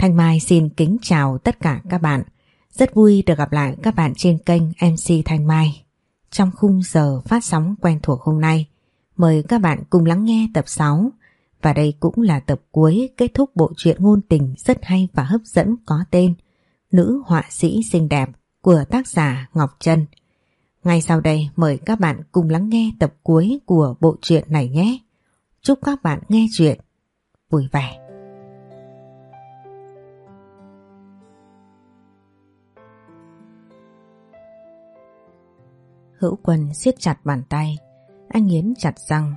Thanh Mai xin kính chào tất cả các bạn. Rất vui được gặp lại các bạn trên kênh MC Thanh Mai. Trong khung giờ phát sóng quen thuộc hôm nay, mời các bạn cùng lắng nghe tập 6 và đây cũng là tập cuối kết thúc bộ truyện ngôn tình rất hay và hấp dẫn có tên Nữ họa sĩ xinh đẹp của tác giả Ngọc Trân. Ngay sau đây mời các bạn cùng lắng nghe tập cuối của bộ truyện này nhé. Chúc các bạn nghe chuyện vui vẻ. Hữu quân siết chặt bàn tay, anh nghiến chặt răng,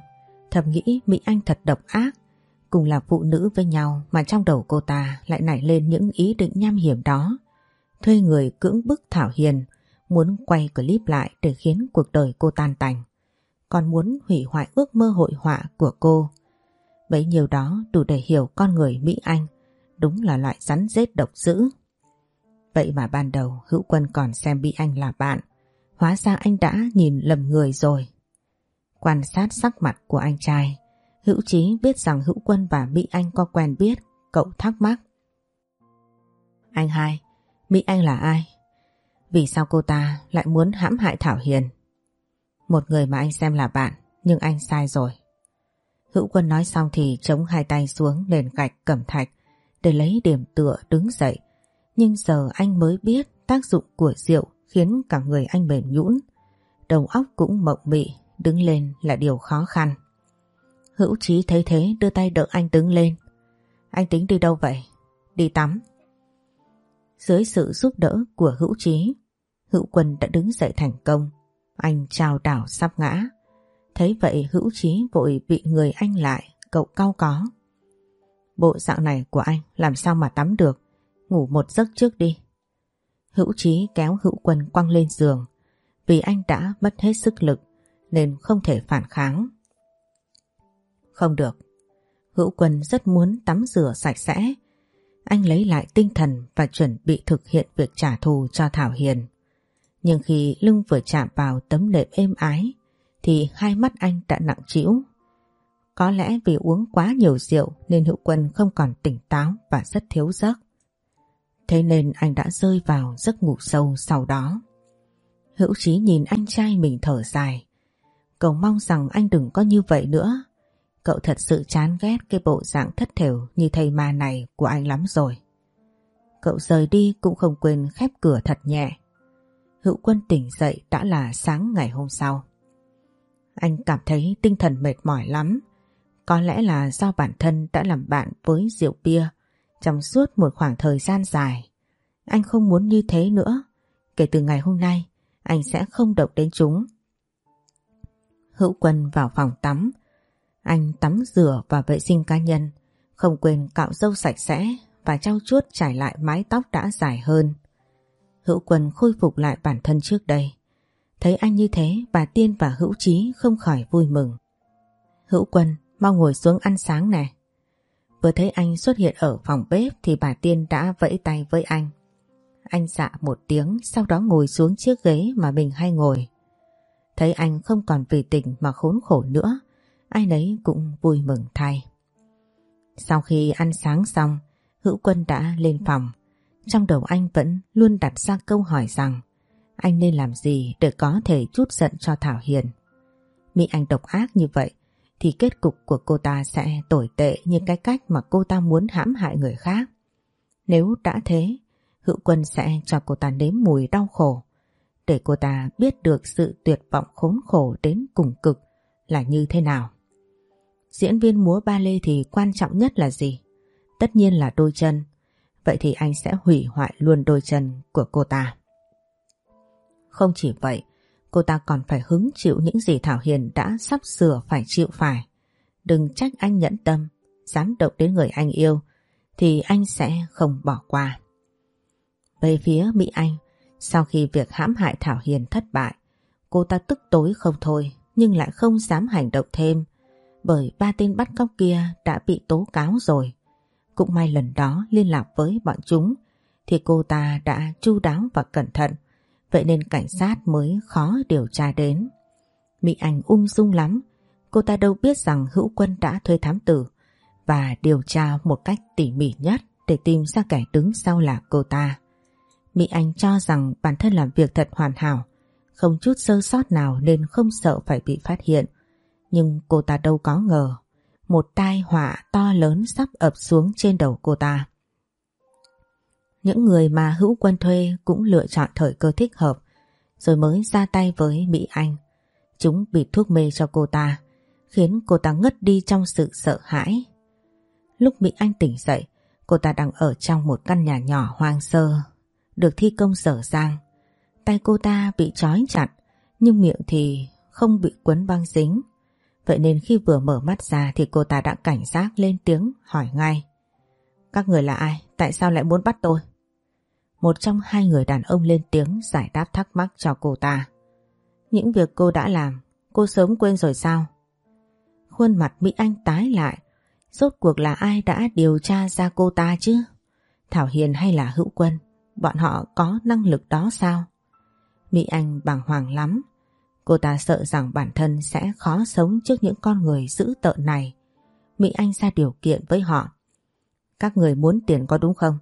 thầm nghĩ Mỹ Anh thật độc ác, cùng là phụ nữ với nhau mà trong đầu cô ta lại nảy lên những ý định nham hiểm đó. Thuê người cưỡng bức Thảo Hiền, muốn quay clip lại để khiến cuộc đời cô tan tành. Còn muốn hủy hoại ước mơ hội họa của cô. Bấy nhiêu đó đủ để hiểu con người Mỹ Anh đúng là loại rắn rết độc dữ. Vậy mà ban đầu hữu quân còn xem Mỹ Anh là bạn. Hóa ra anh đã nhìn lầm người rồi. Quan sát sắc mặt của anh trai, Hữu Chí biết rằng Hữu Quân và Mỹ Anh có quen biết, cậu thắc mắc. Anh hai, Mỹ Anh là ai? Vì sao cô ta lại muốn hãm hại Thảo Hiền? Một người mà anh xem là bạn, nhưng anh sai rồi. Hữu Quân nói xong thì chống hai tay xuống nền gạch cẩm thạch để lấy điểm tựa đứng dậy. Nhưng giờ anh mới biết tác dụng của rượu khiến cả người anh mềm nhũn, đầu óc cũng mộng mị, đứng lên là điều khó khăn. Hữu Chí thấy thế đưa tay đỡ anh đứng lên. Anh tính đi đâu vậy? Đi tắm. Dưới sự giúp đỡ của Hữu Chí, Hữu Quân đã đứng dậy thành công. Anh trao đảo sắp ngã. Thấy vậy Hữu Chí vội bị người anh lại, cậu cau có. Bộ dạng này của anh làm sao mà tắm được, ngủ một giấc trước đi. Hữu Chí kéo Hữu Quân quăng lên giường, vì anh đã mất hết sức lực nên không thể phản kháng. Không được, Hữu Quân rất muốn tắm rửa sạch sẽ. Anh lấy lại tinh thần và chuẩn bị thực hiện việc trả thù cho Thảo Hiền. Nhưng khi lưng vừa chạm vào tấm nệm êm ái thì hai mắt anh đã nặng trĩu. Có lẽ vì uống quá nhiều rượu nên Hữu Quân không còn tỉnh táo và rất thiếu giấc. Thế nên anh đã rơi vào giấc ngủ sâu sau đó. Hữu Chí nhìn anh trai mình thở dài. Cậu mong rằng anh đừng có như vậy nữa. Cậu thật sự chán ghét cái bộ dạng thất thểu như thầy ma này của anh lắm rồi. Cậu rời đi cũng không quên khép cửa thật nhẹ. Hữu quân tỉnh dậy đã là sáng ngày hôm sau. Anh cảm thấy tinh thần mệt mỏi lắm. Có lẽ là do bản thân đã làm bạn với rượu bia trong suốt một khoảng thời gian dài. Anh không muốn như thế nữa. Kể từ ngày hôm nay, anh sẽ không động đến chúng. Hữu Quân vào phòng tắm. Anh tắm rửa và vệ sinh cá nhân, không quên cạo râu sạch sẽ và trau chuốt trải lại mái tóc đã dài hơn. Hữu Quân khôi phục lại bản thân trước đây. Thấy anh như thế, bà Tiên và Hữu Chí không khỏi vui mừng. Hữu Quân, mau ngồi xuống ăn sáng nè. Vừa thấy anh xuất hiện ở phòng bếp thì bà Tiên đã vẫy tay với anh. Anh dạ một tiếng sau đó ngồi xuống chiếc ghế mà mình hay ngồi. Thấy anh không còn vì tình mà khốn khổ nữa, ai nấy cũng vui mừng thay. Sau khi ăn sáng xong, Hữu Quân đã lên phòng. Trong đầu anh vẫn luôn đặt ra câu hỏi rằng anh nên làm gì để có thể chút giận cho Thảo Hiền. Mỹ Anh độc ác như vậy thì kết cục của cô ta sẽ tồi tệ như cái cách mà cô ta muốn hãm hại người khác. Nếu đã thế, Hữu Quân sẽ cho cô ta nếm mùi đau khổ để cô ta biết được sự tuyệt vọng khốn khổ đến cùng cực là như thế nào. Diễn viên múa ba lê thì quan trọng nhất là gì? Tất nhiên là đôi chân. Vậy thì anh sẽ hủy hoại luôn đôi chân của cô ta. Không chỉ vậy, cô ta còn phải hứng chịu những gì Thảo Hiền đã sắp sửa phải chịu phải. Đừng trách anh nhẫn tâm, dám động đến người anh yêu, thì anh sẽ không bỏ qua. Về phía Mỹ Anh, sau khi việc hãm hại Thảo Hiền thất bại, cô ta tức tối không thôi nhưng lại không dám hành động thêm bởi ba tên bắt cóc kia đã bị tố cáo rồi. Cũng may lần đó liên lạc với bọn chúng thì cô ta đã chu đáo và cẩn thận vậy nên cảnh sát mới khó điều tra đến. Mỹ Anh ung dung lắm cô ta đâu biết rằng hữu quân đã thuê thám tử và điều tra một cách tỉ mỉ nhất. để tìm ra kẻ đứng sau là cô ta. Mỹ Anh cho rằng bản thân làm việc thật hoàn hảo, không chút sơ sót nào nên không sợ phải bị phát hiện. Nhưng cô ta đâu có ngờ, một tai họa to lớn sắp ập xuống trên đầu cô ta. Những người mà hữu quân thuê cũng lựa chọn thời cơ thích hợp, rồi mới ra tay với Mỹ Anh. Chúng bịt thuốc mê cho cô ta, khiến cô ta ngất đi trong sự sợ hãi. Lúc Mỹ Anh tỉnh dậy, cô ta đang ở trong một căn nhà nhỏ hoang sơ, được thi công dở dang. Tay cô ta bị trói chặt, nhưng miệng thì không bị quấn băng dính. Vậy nên khi vừa mở mắt ra thì cô ta đã cảnh giác lên tiếng hỏi ngay. Các người là ai? Tại sao lại muốn bắt tôi? Một trong hai người đàn ông lên tiếng giải đáp thắc mắc cho cô ta. Những việc cô đã làm, cô sớm quên rồi sao? Khuôn mặt Mỹ Anh tái lại. Rốt cuộc là ai đã điều tra ra cô ta chứ? Thảo Hiền hay là Hữu Quân? Bọn họ có năng lực đó sao? Mỹ Anh bàng hoàng lắm. Cô ta sợ rằng bản thân sẽ khó sống trước những con người dữ tợn này. Mỹ Anh ra điều kiện với họ. Các người muốn tiền có đúng không?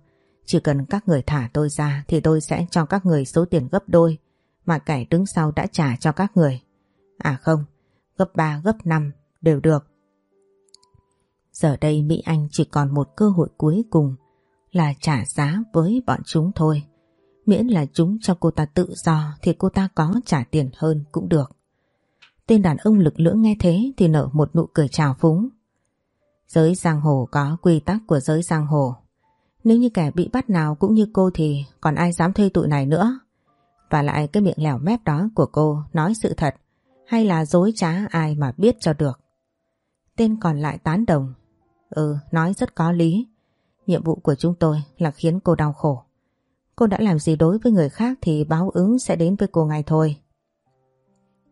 Chỉ cần các người thả tôi ra thì tôi sẽ cho các người số tiền gấp đôi mà kẻ đứng sau đã trả cho các người. À không, gấp 3, gấp 5 đều được. Giờ đây Mỹ Anh chỉ còn một cơ hội cuối cùng là trả giá với bọn chúng thôi. Miễn là chúng cho cô ta tự do thì cô ta có trả tiền hơn cũng được. Tên đàn ông lực lưỡng nghe thế thì nở một nụ cười trào phúng. Giới giang hồ có quy tắc của giới giang hồ. Nếu như kẻ bị bắt nào cũng như cô thì còn ai dám thuê tụi này nữa. Và lại cái miệng lẻo mép đó của cô nói sự thật hay là dối trá ai mà biết cho được. Tên còn lại tán đồng. Ừ, nói rất có lý. Nhiệm vụ của chúng tôi là khiến cô đau khổ. Cô đã làm gì đối với người khác thì báo ứng sẽ đến với cô ngay thôi.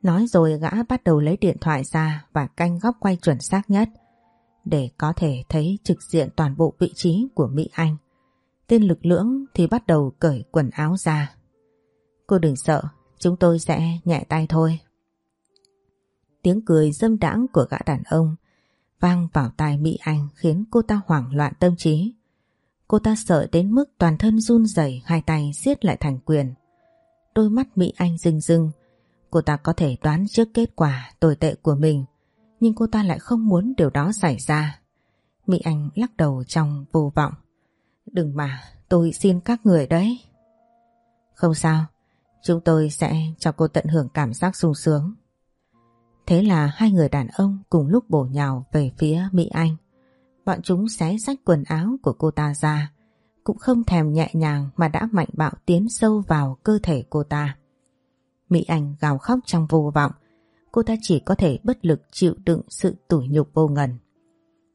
Nói rồi gã bắt đầu lấy điện thoại ra và canh góc quay chuẩn xác nhất để có thể thấy trực diện toàn bộ vị trí của Mỹ Anh. Tên lực lưỡng thì bắt đầu cởi quần áo ra. Cô đừng sợ, chúng tôi sẽ nhẹ tay thôi. Tiếng cười dâm đãng của gã đàn ông vang vào tai Mỹ Anh khiến cô ta hoảng loạn tâm trí. Cô ta sợ đến mức toàn thân run rẩy, hai tay siết lại thành quyền. Đôi mắt Mỹ Anh rưng rưng, cô ta có thể đoán trước kết quả tồi tệ của mình, nhưng cô ta lại không muốn điều đó xảy ra. Mỹ Anh lắc đầu trong vô vọng. Đừng mà, tôi xin các người đấy. Không sao, chúng tôi sẽ cho cô tận hưởng cảm giác sung sướng. Thế là hai người đàn ông cùng lúc bổ nhào về phía Mỹ Anh. Bọn chúng xé rách quần áo của cô ta ra, cũng không thèm nhẹ nhàng mà đã mạnh bạo tiến sâu vào cơ thể cô ta. Mỹ Anh gào khóc trong vô vọng, cô ta chỉ có thể bất lực chịu đựng sự tủi nhục vô ngần.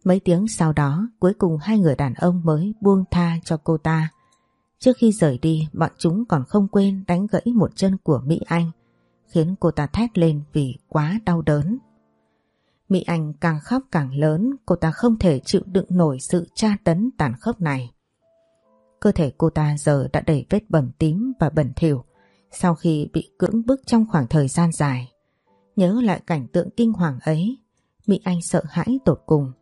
Mấy tiếng sau đó, cuối cùng hai người đàn ông mới buông tha cho cô ta. Trước khi rời đi, bọn chúng còn không quên đánh gãy một chân của Mỹ Anh, khiến cô ta thét lên vì quá đau đớn. Mỹ Anh càng khóc càng lớn, cô ta không thể chịu đựng nổi sự tra tấn tàn khốc này. Cơ thể cô ta giờ đã đầy vết bầm tím và bẩn thỉu sau khi bị cưỡng bức trong khoảng thời gian dài. Nhớ lại cảnh tượng kinh hoàng ấy, Mỹ Anh sợ hãi tột cùng.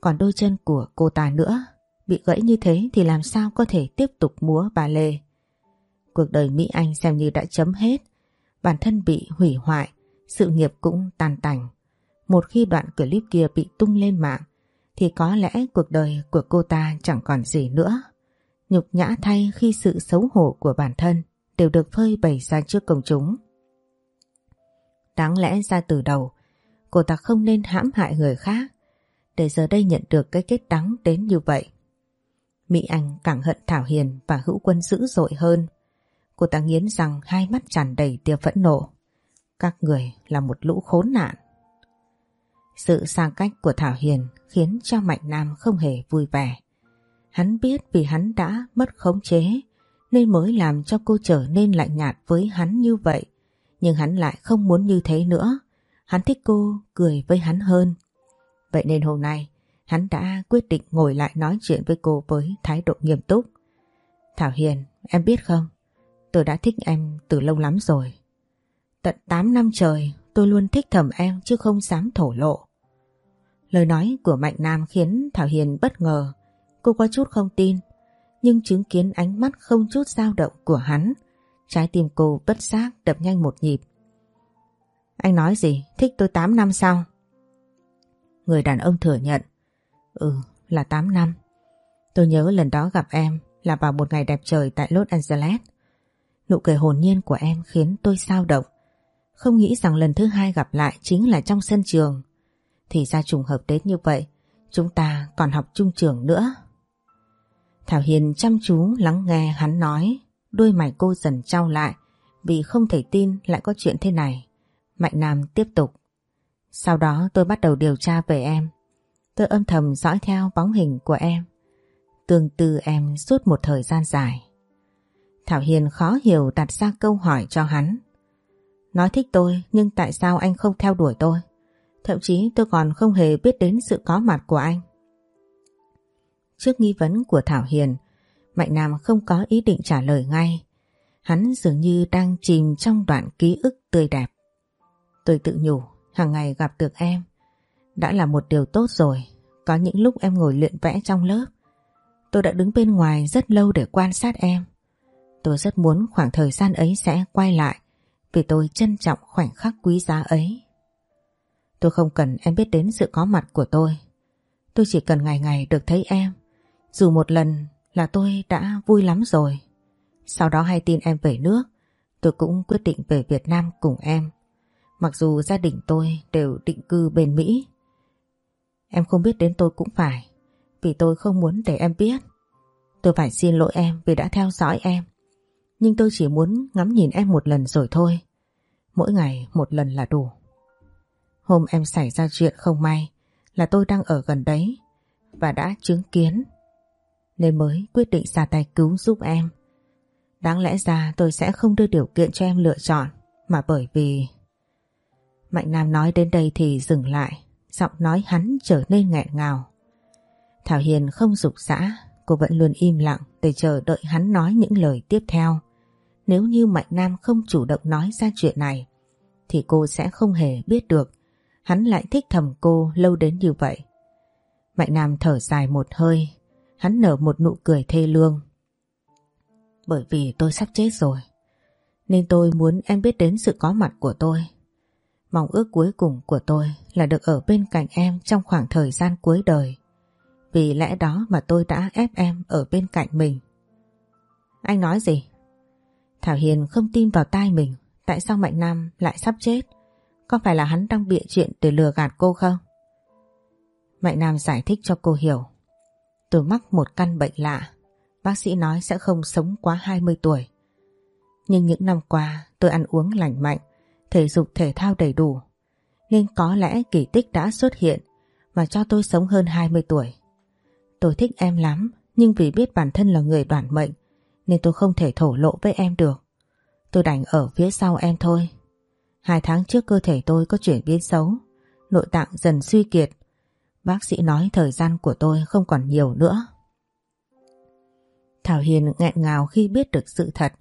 Còn đôi chân của cô ta nữa, bị gãy như thế thì làm sao có thể tiếp tục múa bà lê. Cuộc đời Mỹ Anh xem như đã chấm hết, bản thân bị hủy hoại, sự nghiệp cũng tàn tành. Một khi đoạn clip kia bị tung lên mạng thì có lẽ cuộc đời của cô ta chẳng còn gì nữa. Nhục nhã thay khi sự xấu hổ của bản thân đều được phơi bày ra trước công chúng. Đáng lẽ ra từ đầu cô ta không nên hãm hại người khác để giờ đây nhận được cái kết đắng đến như vậy. Mỹ Anh càng hận Thảo Hiền và Hữu Quân dữ dội hơn. Cô ta nghiến rằng hai mắt tràn đầy tia phẫn nộ. Các người là một lũ khốn nạn. Sự xa cách của Thảo Hiền khiến cho Mạnh Nam không hề vui vẻ. Hắn biết vì hắn đã mất khống chế, nên mới làm cho cô trở nên lạnh nhạt với hắn như vậy. Nhưng hắn lại không muốn như thế nữa. Hắn thích cô cười với hắn hơn. Vậy nên hôm nay hắn đã quyết định ngồi lại nói chuyện với cô với thái độ nghiêm túc. Thảo Hiền, em biết không? Tôi đã thích em từ lâu lắm rồi. Tận 8 năm trời tôi luôn thích thầm em chứ không dám thổ lộ. Lời nói của Mạnh Nam khiến Thảo Hiền bất ngờ. Cô có chút không tin. nhưng chứng kiến ánh mắt không chút dao động của hắn, trái tim cô bất giác đập nhanh một nhịp. Anh nói gì? Thích tôi 8 năm sau? Người đàn ông thừa nhận. Ừ, là 8 năm. Tôi nhớ lần đó gặp em là vào một ngày đẹp trời tại Los Angeles. Nụ cười hồn nhiên của em khiến tôi sao động. Không nghĩ rằng lần thứ hai gặp lại chính là trong sân trường. Thì ra trùng hợp đến như vậy, chúng ta còn học chung trường nữa. Thảo Hiền chăm chú lắng nghe hắn nói, đôi mày cô dần trao lại vì không thể tin lại có chuyện thế này. Mạnh Nam tiếp tục. Sau đó tôi bắt đầu điều tra về em. Tôi âm thầm dõi theo bóng hình của em. Tương tư em suốt một thời gian dài. Thảo Hiền khó hiểu đặt ra câu hỏi cho hắn. Nói thích tôi nhưng tại sao anh không theo đuổi tôi? Thậm chí tôi còn không hề biết đến sự có mặt của anh. Trước nghi vấn của Thảo Hiền, Mạnh Nam không có ý định trả lời ngay. Hắn dường như đang chìm trong đoạn ký ức tươi đẹp. Tôi tự nhủ, hàng ngày gặp được em, đã là một điều tốt rồi. Có những lúc em ngồi luyện vẽ trong lớp, tôi đã đứng bên ngoài rất lâu để quan sát em. Tôi rất muốn khoảng thời gian ấy sẽ quay lại vì tôi trân trọng khoảnh khắc quý giá ấy. Tôi không cần em biết đến sự có mặt của tôi. Tôi chỉ cần ngày ngày được thấy em. Dù một lần là tôi đã vui lắm rồi. Sau đó hay tin em về nước, tôi cũng quyết định về Việt Nam cùng em. Mặc dù gia đình tôi đều định cư bên Mỹ. Em không biết đến tôi cũng phải, vì tôi không muốn để em biết. Tôi phải xin lỗi em vì đã theo dõi em. Nhưng tôi chỉ muốn ngắm nhìn em một lần rồi thôi. Mỗi ngày một lần là đủ. Hôm em xảy ra chuyện không may là tôi đang ở gần đấy và đã chứng kiến nên mới quyết định ra tay cứu giúp em. Đáng lẽ ra tôi sẽ không đưa điều kiện cho em lựa chọn mà bởi vì... Mạnh Nam nói đến đây thì dừng lại, giọng nói hắn trở nên nghẹn ngào. Thảo Hiền không dục dã, cô vẫn luôn im lặng để chờ đợi hắn nói những lời tiếp theo. Nếu như Mạnh Nam không chủ động nói ra chuyện này, thì cô sẽ không hề biết được hắn lại thích thầm cô lâu đến như vậy. Mạnh Nam thở dài một hơi, hắn nở một nụ cười thê lương. Bởi vì tôi sắp chết rồi, nên tôi muốn em biết đến sự có mặt của tôi. Mong ước cuối cùng của tôi là được ở bên cạnh em trong khoảng thời gian cuối đời. Vì lẽ đó mà tôi đã ép em ở bên cạnh mình. Anh nói gì? Thảo Hiền không tin vào tai mình tại sao Mạnh Nam lại sắp chết. Có phải là hắn đang bịa chuyện để lừa gạt cô không? Mạnh Nam giải thích cho cô hiểu. Tôi mắc một căn bệnh lạ. Bác sĩ nói sẽ không sống quá 20 tuổi. Nhưng những năm qua tôi ăn uống lành mạnh, thể dục thể thao đầy đủ. Nên có lẽ kỳ tích đã xuất hiện và cho tôi sống hơn 20 tuổi. Tôi thích em lắm, nhưng vì biết bản thân là người đoản mệnh nên tôi không thể thổ lộ với em được. Tôi đành ở phía sau em thôi. Hai tháng trước cơ thể tôi có chuyển biến xấu, nội tạng dần suy kiệt. Bác sĩ nói thời gian của tôi không còn nhiều nữa. Thảo Hiền nghẹn ngào khi biết được sự thật.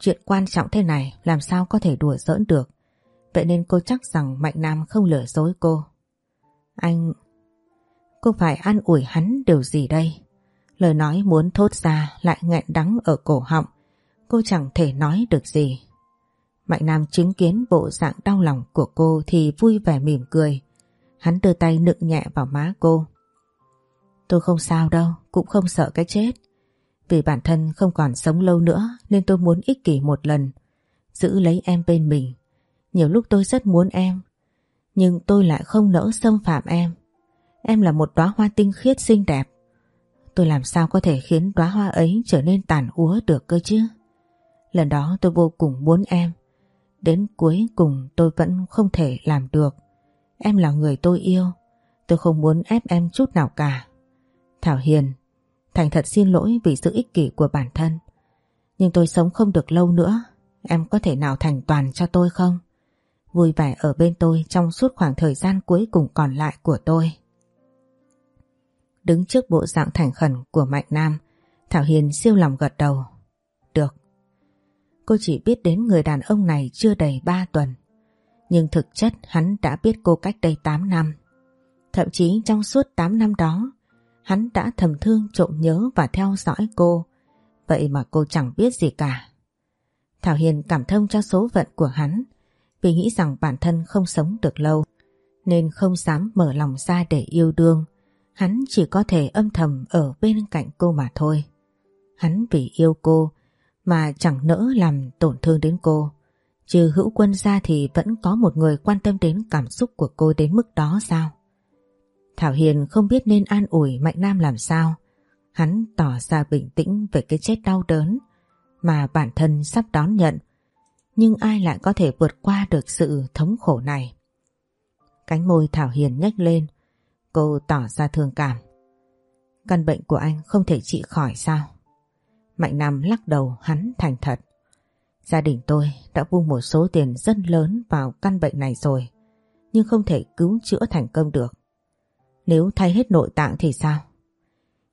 Chuyện quan trọng thế này làm sao có thể đùa giỡn được. Vậy nên cô chắc rằng Mạnh Nam không lừa dối cô. Anh... Cô phải an ủi hắn điều gì đây? Lời nói muốn thốt ra lại nghẹn đắng ở cổ họng. Cô chẳng thể nói được gì. Mạnh Nam chứng kiến bộ dạng đau lòng của cô thì vui vẻ mỉm cười. Hắn đưa tay nựng nhẹ vào má cô. Tôi không sao đâu, cũng không sợ cái chết. Vì bản thân không còn sống lâu nữa nên tôi muốn ích kỷ một lần. Giữ lấy em bên mình. Nhiều lúc tôi rất muốn em. Nhưng tôi lại không nỡ xâm phạm em. Em là một đóa hoa tinh khiết xinh đẹp. Tôi làm sao có thể khiến đóa hoa ấy trở nên tàn úa được cơ chứ? Lần đó tôi vô cùng muốn em. Đến cuối cùng tôi vẫn không thể làm được. Em là người tôi yêu. Tôi không muốn ép em chút nào cả. Thảo Hiền, thành thật xin lỗi vì sự ích kỷ của bản thân. Nhưng tôi sống không được lâu nữa. Em có thể nào thành toàn cho tôi không? Vui vẻ ở bên tôi trong suốt khoảng thời gian cuối cùng còn lại của tôi. Đứng trước bộ dạng thành khẩn của Mạnh Nam, Thảo Hiền siêu lòng gật đầu. Được. Cô chỉ biết đến người đàn ông này chưa đầy 3 tuần. Nhưng thực chất hắn đã biết cô cách đây 8 năm. Thậm chí trong suốt 8 năm đó, hắn đã thầm thương trộm nhớ và theo dõi cô. Vậy mà cô chẳng biết gì cả. Thảo Hiền cảm thông cho số phận của hắn vì nghĩ rằng bản thân không sống được lâu nên không dám mở lòng ra để yêu đương. Hắn chỉ có thể âm thầm ở bên cạnh cô mà thôi. Hắn vì yêu cô mà chẳng nỡ làm tổn thương đến cô. Trừ hữu quân ra thì vẫn có một người quan tâm đến cảm xúc của cô đến mức đó sao? Thảo Hiền không biết nên an ủi Mạnh Nam làm sao. Hắn tỏ ra bình tĩnh về cái chết đau đớn mà bản thân sắp đón nhận. Nhưng ai lại có thể vượt qua được sự thống khổ này? Cánh môi Thảo Hiền nhếch lên. Cô tỏ ra thương cảm. Căn bệnh của anh không thể trị khỏi sao? Mạnh Nam lắc đầu, hắn thành thật. Gia đình tôi đã vung một số tiền rất lớn vào căn bệnh này rồi, nhưng không thể cứu chữa thành công được. Nếu thay hết nội tạng thì sao?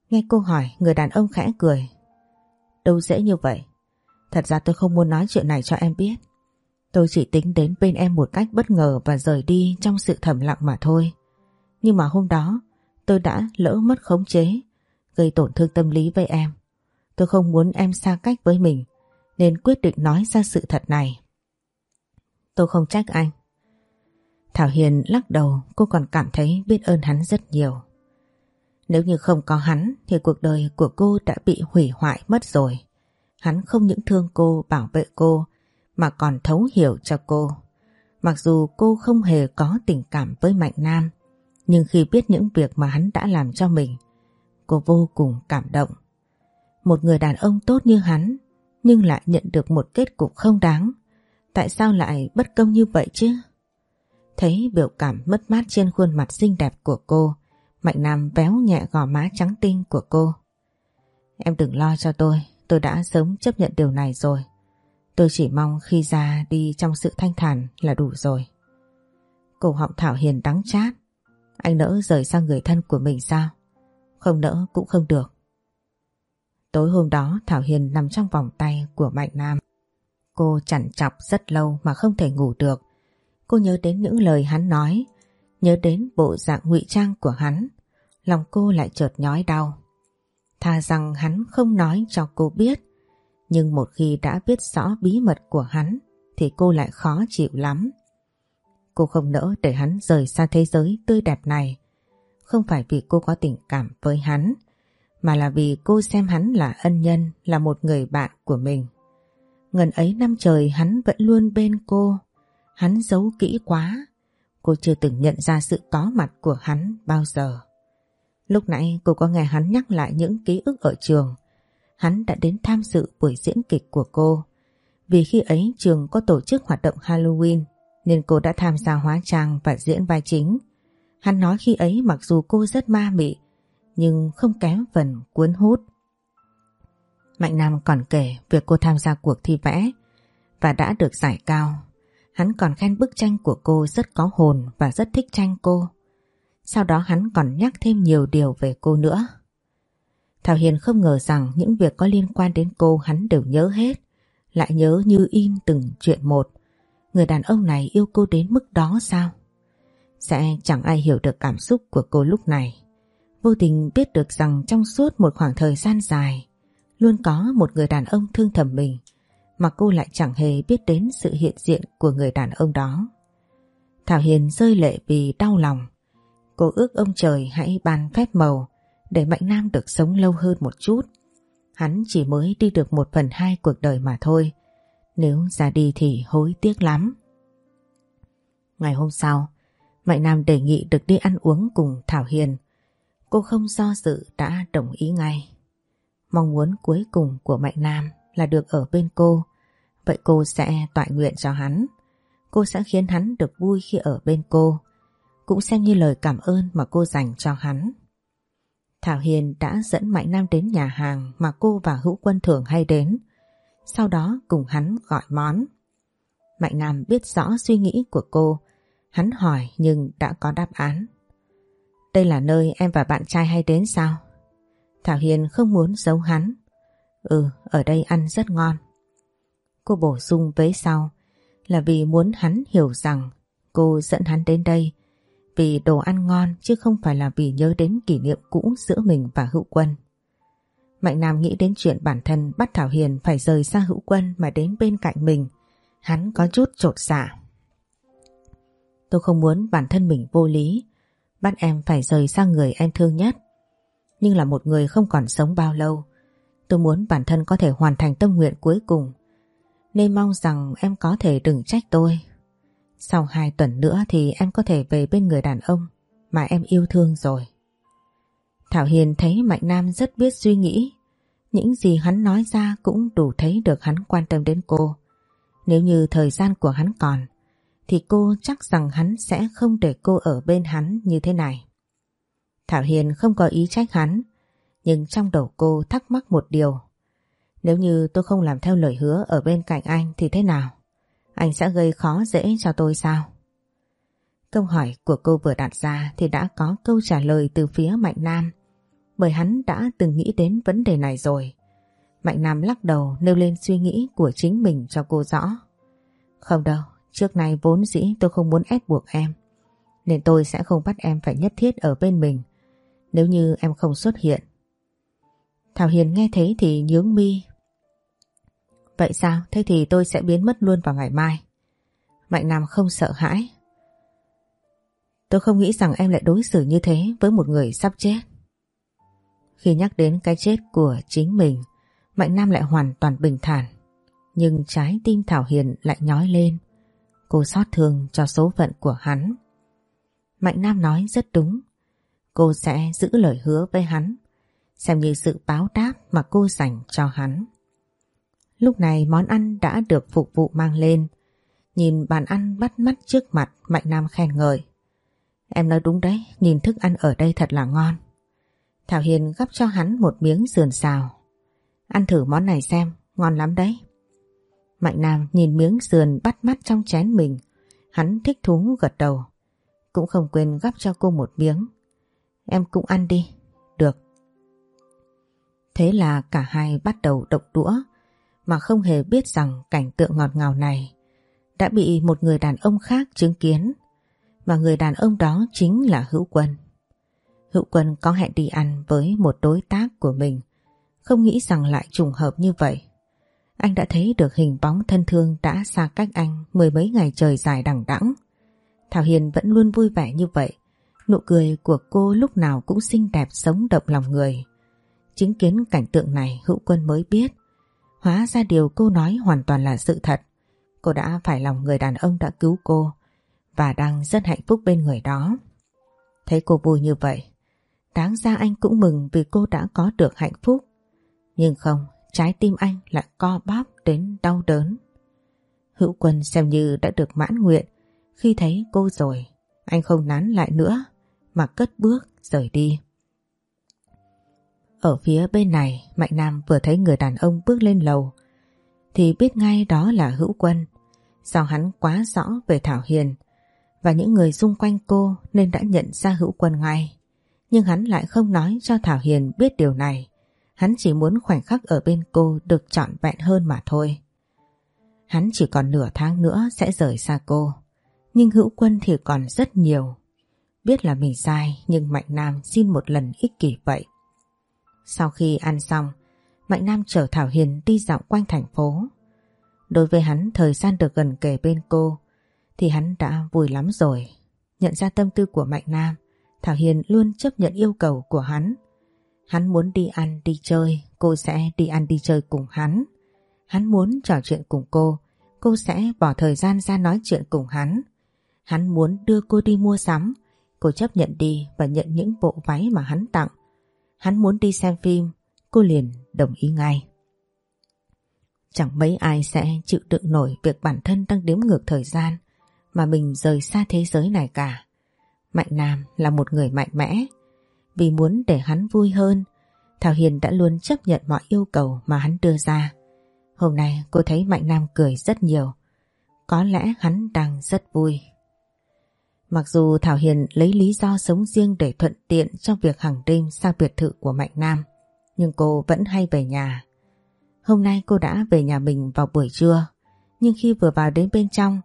Nghe cô hỏi, người đàn ông khẽ cười. Đâu dễ như vậy. Thật ra tôi không muốn nói chuyện này cho em biết. Tôi chỉ tính đến bên em một cách bất ngờ và rời đi trong sự thầm lặng mà thôi. Nhưng mà hôm đó tôi đã lỡ mất khống chế, gây tổn thương tâm lý với em. Tôi không muốn em xa cách với mình nên quyết định nói ra sự thật này. Tôi không trách anh. Thảo Hiền lắc đầu cô còn cảm thấy biết ơn hắn rất nhiều. Nếu như không có hắn thì cuộc đời của cô đã bị hủy hoại mất rồi. Hắn không những thương cô, bảo vệ cô mà còn thấu hiểu cho cô. Mặc dù cô không hề có tình cảm với Mạnh Nam nhưng khi biết những việc mà hắn đã làm cho mình cô vô cùng cảm động. Một người đàn ông tốt như hắn nhưng lại nhận được một kết cục không đáng. Tại sao lại bất công như vậy chứ? Thấy biểu cảm mất mát trên khuôn mặt xinh đẹp của cô, Mạnh Nam véo nhẹ gò má trắng tinh của cô. Em đừng lo cho tôi, tôi đã sớm chấp nhận điều này rồi. Tôi chỉ mong khi ra đi trong sự thanh thản là đủ rồi. Cổ họng Thảo Hiền đắng chát. Anh nỡ rời sang người thân của mình sao? Không nỡ cũng không được. Tối hôm đó Thảo Hiền nằm trong vòng tay của Mạnh Nam. Cô chằn chọc rất lâu mà không thể ngủ được. Cô nhớ đến những lời hắn nói, nhớ đến bộ dạng ngụy trang của hắn. Lòng cô lại chợt nhói đau. Thà rằng hắn không nói cho cô biết, nhưng một khi đã biết rõ bí mật của hắn thì cô lại khó chịu lắm. Cô không nỡ để hắn rời xa thế giới tươi đẹp này. Không phải vì cô có tình cảm với hắn, mà là vì cô xem hắn là ân nhân, là một người bạn của mình. Ngần ấy năm trời hắn vẫn luôn bên cô, hắn giấu kỹ quá, cô chưa từng nhận ra sự có mặt của hắn bao giờ. Lúc nãy cô có nghe hắn nhắc lại những ký ức ở trường, hắn đã đến tham dự buổi diễn kịch của cô. Vì khi ấy trường có tổ chức hoạt động Halloween nên cô đã tham gia hóa trang và diễn vai chính. Hắn nói khi ấy mặc dù cô rất ma mị nhưng không kém phần cuốn hút. Mạnh Nam còn kể việc cô tham gia cuộc thi vẽ và đã được giải cao. Hắn còn khen bức tranh của cô rất có hồn và rất thích tranh cô. Sau đó hắn còn nhắc thêm nhiều điều về cô nữa. Thảo Hiền không ngờ rằng những việc có liên quan đến cô hắn đều nhớ hết, lại nhớ như in từng chuyện một. Người đàn ông này yêu cô đến mức đó sao? Sẽ chẳng ai hiểu được cảm xúc của cô lúc này. Vô tình biết được rằng trong suốt một khoảng thời gian dài luôn có một người đàn ông thương thầm mình mà cô lại chẳng hề biết đến sự hiện diện của người đàn ông đó. Thảo Hiền rơi lệ vì đau lòng. Cô ước ông trời hãy ban phép màu để Mạnh Nam được sống lâu hơn một chút. Hắn chỉ mới đi được một phần hai cuộc đời mà thôi. Nếu ra đi thì hối tiếc lắm. Ngày hôm sau, Mạnh Nam đề nghị được đi ăn uống cùng Thảo Hiền. Cô không do dự đã đồng ý ngay. Mong muốn cuối cùng của Mạnh Nam là được ở bên cô. Vậy cô sẽ tọa nguyện cho hắn. Cô sẽ khiến hắn được vui khi ở bên cô. Cũng xem như lời cảm ơn mà cô dành cho hắn. Thảo Hiền đã dẫn Mạnh Nam đến nhà hàng mà cô và Hữu Quân thường hay đến. Sau đó cùng hắn gọi món. Mạnh Nam biết rõ suy nghĩ của cô. Hắn hỏi nhưng đã có đáp án. Đây là nơi em và bạn trai hay đến sao? Thảo Hiền không muốn giấu hắn. Ừ, ở đây ăn rất ngon. Cô bổ sung với sau là vì muốn hắn hiểu rằng cô dẫn hắn đến đây vì đồ ăn ngon chứ không phải là vì nhớ đến kỷ niệm cũ giữa mình và Hữu Quân. Mạnh Nam nghĩ đến chuyện bản thân bắt Thảo Hiền phải rời xa Hữu Quân mà đến bên cạnh mình. Hắn có chút trột dạ. Tôi không muốn bản thân mình vô lý, bắt em phải rời xa người em thương nhất. Nhưng là một người không còn sống bao lâu, tôi muốn bản thân có thể hoàn thành tâm nguyện cuối cùng. Nên mong rằng em có thể đừng trách tôi. Sau hai tuần nữa thì em có thể về bên người đàn ông mà em yêu thương rồi. Thảo Hiền thấy Mạnh Nam rất biết suy nghĩ. Những gì hắn nói ra cũng đủ thấy được hắn quan tâm đến cô. Nếu như thời gian của hắn còn, thì cô chắc rằng hắn sẽ không để cô ở bên hắn như thế này. Thảo Hiền không có ý trách hắn, nhưng trong đầu cô thắc mắc một điều. Nếu như tôi không làm theo lời hứa ở bên cạnh anh thì thế nào? Anh sẽ gây khó dễ cho tôi sao? Câu hỏi của cô vừa đặt ra thì đã có câu trả lời từ phía Mạnh Nam. Bởi hắn đã từng nghĩ đến vấn đề này rồi. Mạnh Nam lắc đầu nêu lên suy nghĩ của chính mình cho cô rõ. Không đâu, trước nay vốn dĩ tôi không muốn ép buộc em. Nên tôi sẽ không bắt em phải nhất thiết ở bên mình nếu như em không xuất hiện. Thảo Hiền nghe thế thì nhướng mi. Vậy sao? Thế thì tôi sẽ biến mất luôn vào ngày mai. Mạnh Nam không sợ hãi. Tôi không nghĩ rằng em lại đối xử như thế với một người sắp chết. Khi nhắc đến cái chết của chính mình, Mạnh Nam lại hoàn toàn bình thản. Nhưng trái tim Thảo Hiền lại nhói lên. Cô xót thương cho số phận của hắn. Mạnh Nam nói rất đúng. Cô sẽ giữ lời hứa với hắn, xem như sự báo đáp mà cô dành cho hắn. Lúc này món ăn đã được phục vụ mang lên. Nhìn bàn ăn bắt mắt trước mặt Mạnh Nam khen ngợi. Em nói đúng đấy, nhìn thức ăn ở đây thật là ngon. Thảo Hiền gắp cho hắn một miếng sườn xào. Ăn thử món này xem, ngon lắm đấy. Mạnh Nam nhìn miếng sườn bắt mắt trong chén mình. Hắn thích thú gật đầu. Cũng không quên gắp cho cô một miếng. Em cũng ăn đi. Được. Thế là cả hai bắt đầu động đũa, mà không hề biết rằng cảnh tượng ngọt ngào này đã bị một người đàn ông khác chứng kiến, mà người đàn ông đó chính là Hữu Quân. Hữu Quân có hẹn đi ăn với một đối tác của mình không nghĩ rằng lại trùng hợp như vậy. Anh đã thấy được hình bóng thân thương đã xa cách anh mười mấy ngày trời dài đằng đẵng. Thảo Hiền vẫn luôn vui vẻ như vậy. Nụ cười của cô lúc nào cũng xinh đẹp sống động lòng người. Chứng kiến cảnh tượng này Hữu Quân mới biết. Hóa ra điều cô nói hoàn toàn là sự thật. Cô đã phải lòng người đàn ông đã cứu cô và đang rất hạnh phúc bên người đó. Thấy cô vui như vậy, đáng ra anh cũng mừng vì cô đã có được hạnh phúc. Nhưng không, trái tim anh lại co bóp đến đau đớn. Hữu quân xem như đã được mãn nguyện khi thấy cô rồi. Anh không nán lại nữa, mà cất bước rời đi. Ở phía bên này, Mạnh Nam vừa thấy người đàn ông bước lên lầu, thì biết ngay đó là Hữu Quân. Do hắn quá rõ về Thảo Hiền, và những người xung quanh cô nên đã nhận ra Hữu Quân ngay. Nhưng hắn lại không nói cho Thảo Hiền biết điều này. Hắn chỉ muốn khoảnh khắc ở bên cô được trọn vẹn hơn mà thôi. Hắn chỉ còn nửa tháng nữa sẽ rời xa cô. Nhưng hữu quân thì còn rất nhiều. Biết là mình sai nhưng Mạnh Nam xin một lần ích kỷ vậy. Sau khi ăn xong, Mạnh Nam chở Thảo Hiền đi dạo quanh thành phố. Đối với hắn thời gian được gần kề bên cô thì hắn đã vui lắm rồi. Nhận ra tâm tư của Mạnh Nam, Thảo Hiền luôn chấp nhận yêu cầu của hắn. Hắn muốn đi ăn đi chơi, cô sẽ đi ăn đi chơi cùng hắn. Hắn muốn trò chuyện cùng cô, cô sẽ bỏ thời gian ra nói chuyện cùng hắn. Hắn muốn đưa cô đi mua sắm, cô chấp nhận đi và nhận những bộ váy mà hắn tặng. Hắn muốn đi xem phim, cô liền đồng ý ngay. Chẳng mấy ai sẽ chịu đựng nổi việc bản thân đang đếm ngược thời gian mà mình rời xa thế giới này cả. Mạnh Nam là một người mạnh mẽ, vì muốn để hắn vui hơn, Thảo Hiền đã luôn chấp nhận mọi yêu cầu mà hắn đưa ra. Hôm nay cô thấy Mạnh Nam cười rất nhiều. Có lẽ hắn đang rất vui. Mặc dù Thảo Hiền lấy lý do sống riêng để thuận tiện trong việc hàng đêm sang biệt thự của Mạnh Nam, nhưng cô vẫn hay về nhà. Hôm nay cô đã về nhà mình vào buổi trưa, nhưng khi vừa vào đến bên trong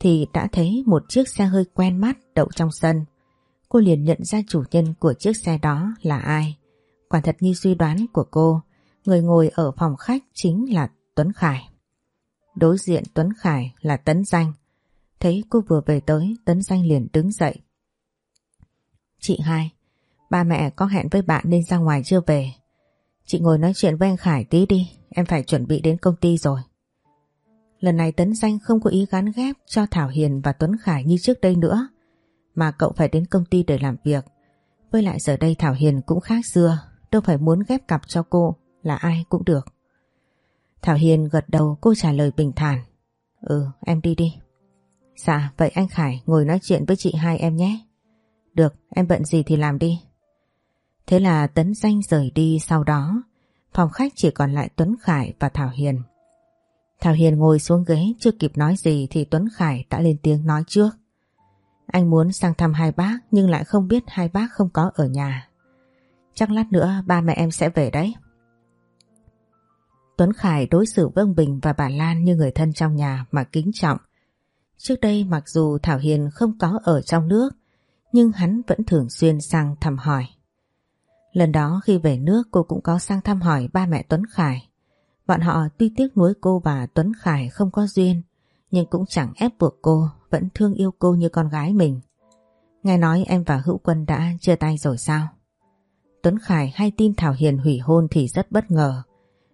thì đã thấy một chiếc xe hơi quen mắt đậu trong sân cô liền nhận ra chủ nhân của chiếc xe đó là ai. Quả thật như suy đoán của cô, người ngồi ở phòng khách chính là Tuấn Khải. Đối diện Tuấn Khải là Tấn Danh. Thấy cô vừa về tới, Tấn Danh liền đứng dậy. Chị hai, ba mẹ có hẹn với bạn nên ra ngoài chưa về. Chị ngồi nói chuyện với anh Khải tí đi, em phải chuẩn bị đến công ty rồi. Lần này Tấn Danh không có ý gắn ghép cho Thảo Hiền và Tuấn Khải như trước đây nữa, mà cậu phải đến công ty để làm việc. Với lại giờ đây Thảo Hiền cũng khác xưa, đâu phải muốn ghép cặp cho cô là ai cũng được. Thảo Hiền gật đầu cô trả lời bình thản. Ừ, em đi đi. Dạ, vậy anh Khải ngồi nói chuyện với chị hai em nhé. Được, em bận gì thì làm đi. Thế là Tấn Danh rời đi sau đó, phòng khách chỉ còn lại Tuấn Khải và Thảo Hiền. Thảo Hiền ngồi xuống ghế chưa kịp nói gì thì Tuấn Khải đã lên tiếng nói trước. Anh muốn sang thăm hai bác nhưng lại không biết hai bác không có ở nhà. Chắc lát nữa ba mẹ em sẽ về đấy. Tuấn Khải đối xử với ông Bình và bà Lan như người thân trong nhà mà kính trọng. Trước đây mặc dù Thảo Hiền không có ở trong nước nhưng hắn vẫn thường xuyên sang thăm hỏi. Lần đó khi về nước cô cũng có sang thăm hỏi ba mẹ Tuấn Khải. Bọn họ tuy tiếc nuối cô và Tuấn Khải không có duyên nhưng cũng chẳng ép buộc cô, vẫn thương yêu cô như con gái mình. Nghe nói em và Hữu Quân đã chia tay rồi sao? Tuấn Khải hay tin Thảo Hiền hủy hôn thì rất bất ngờ.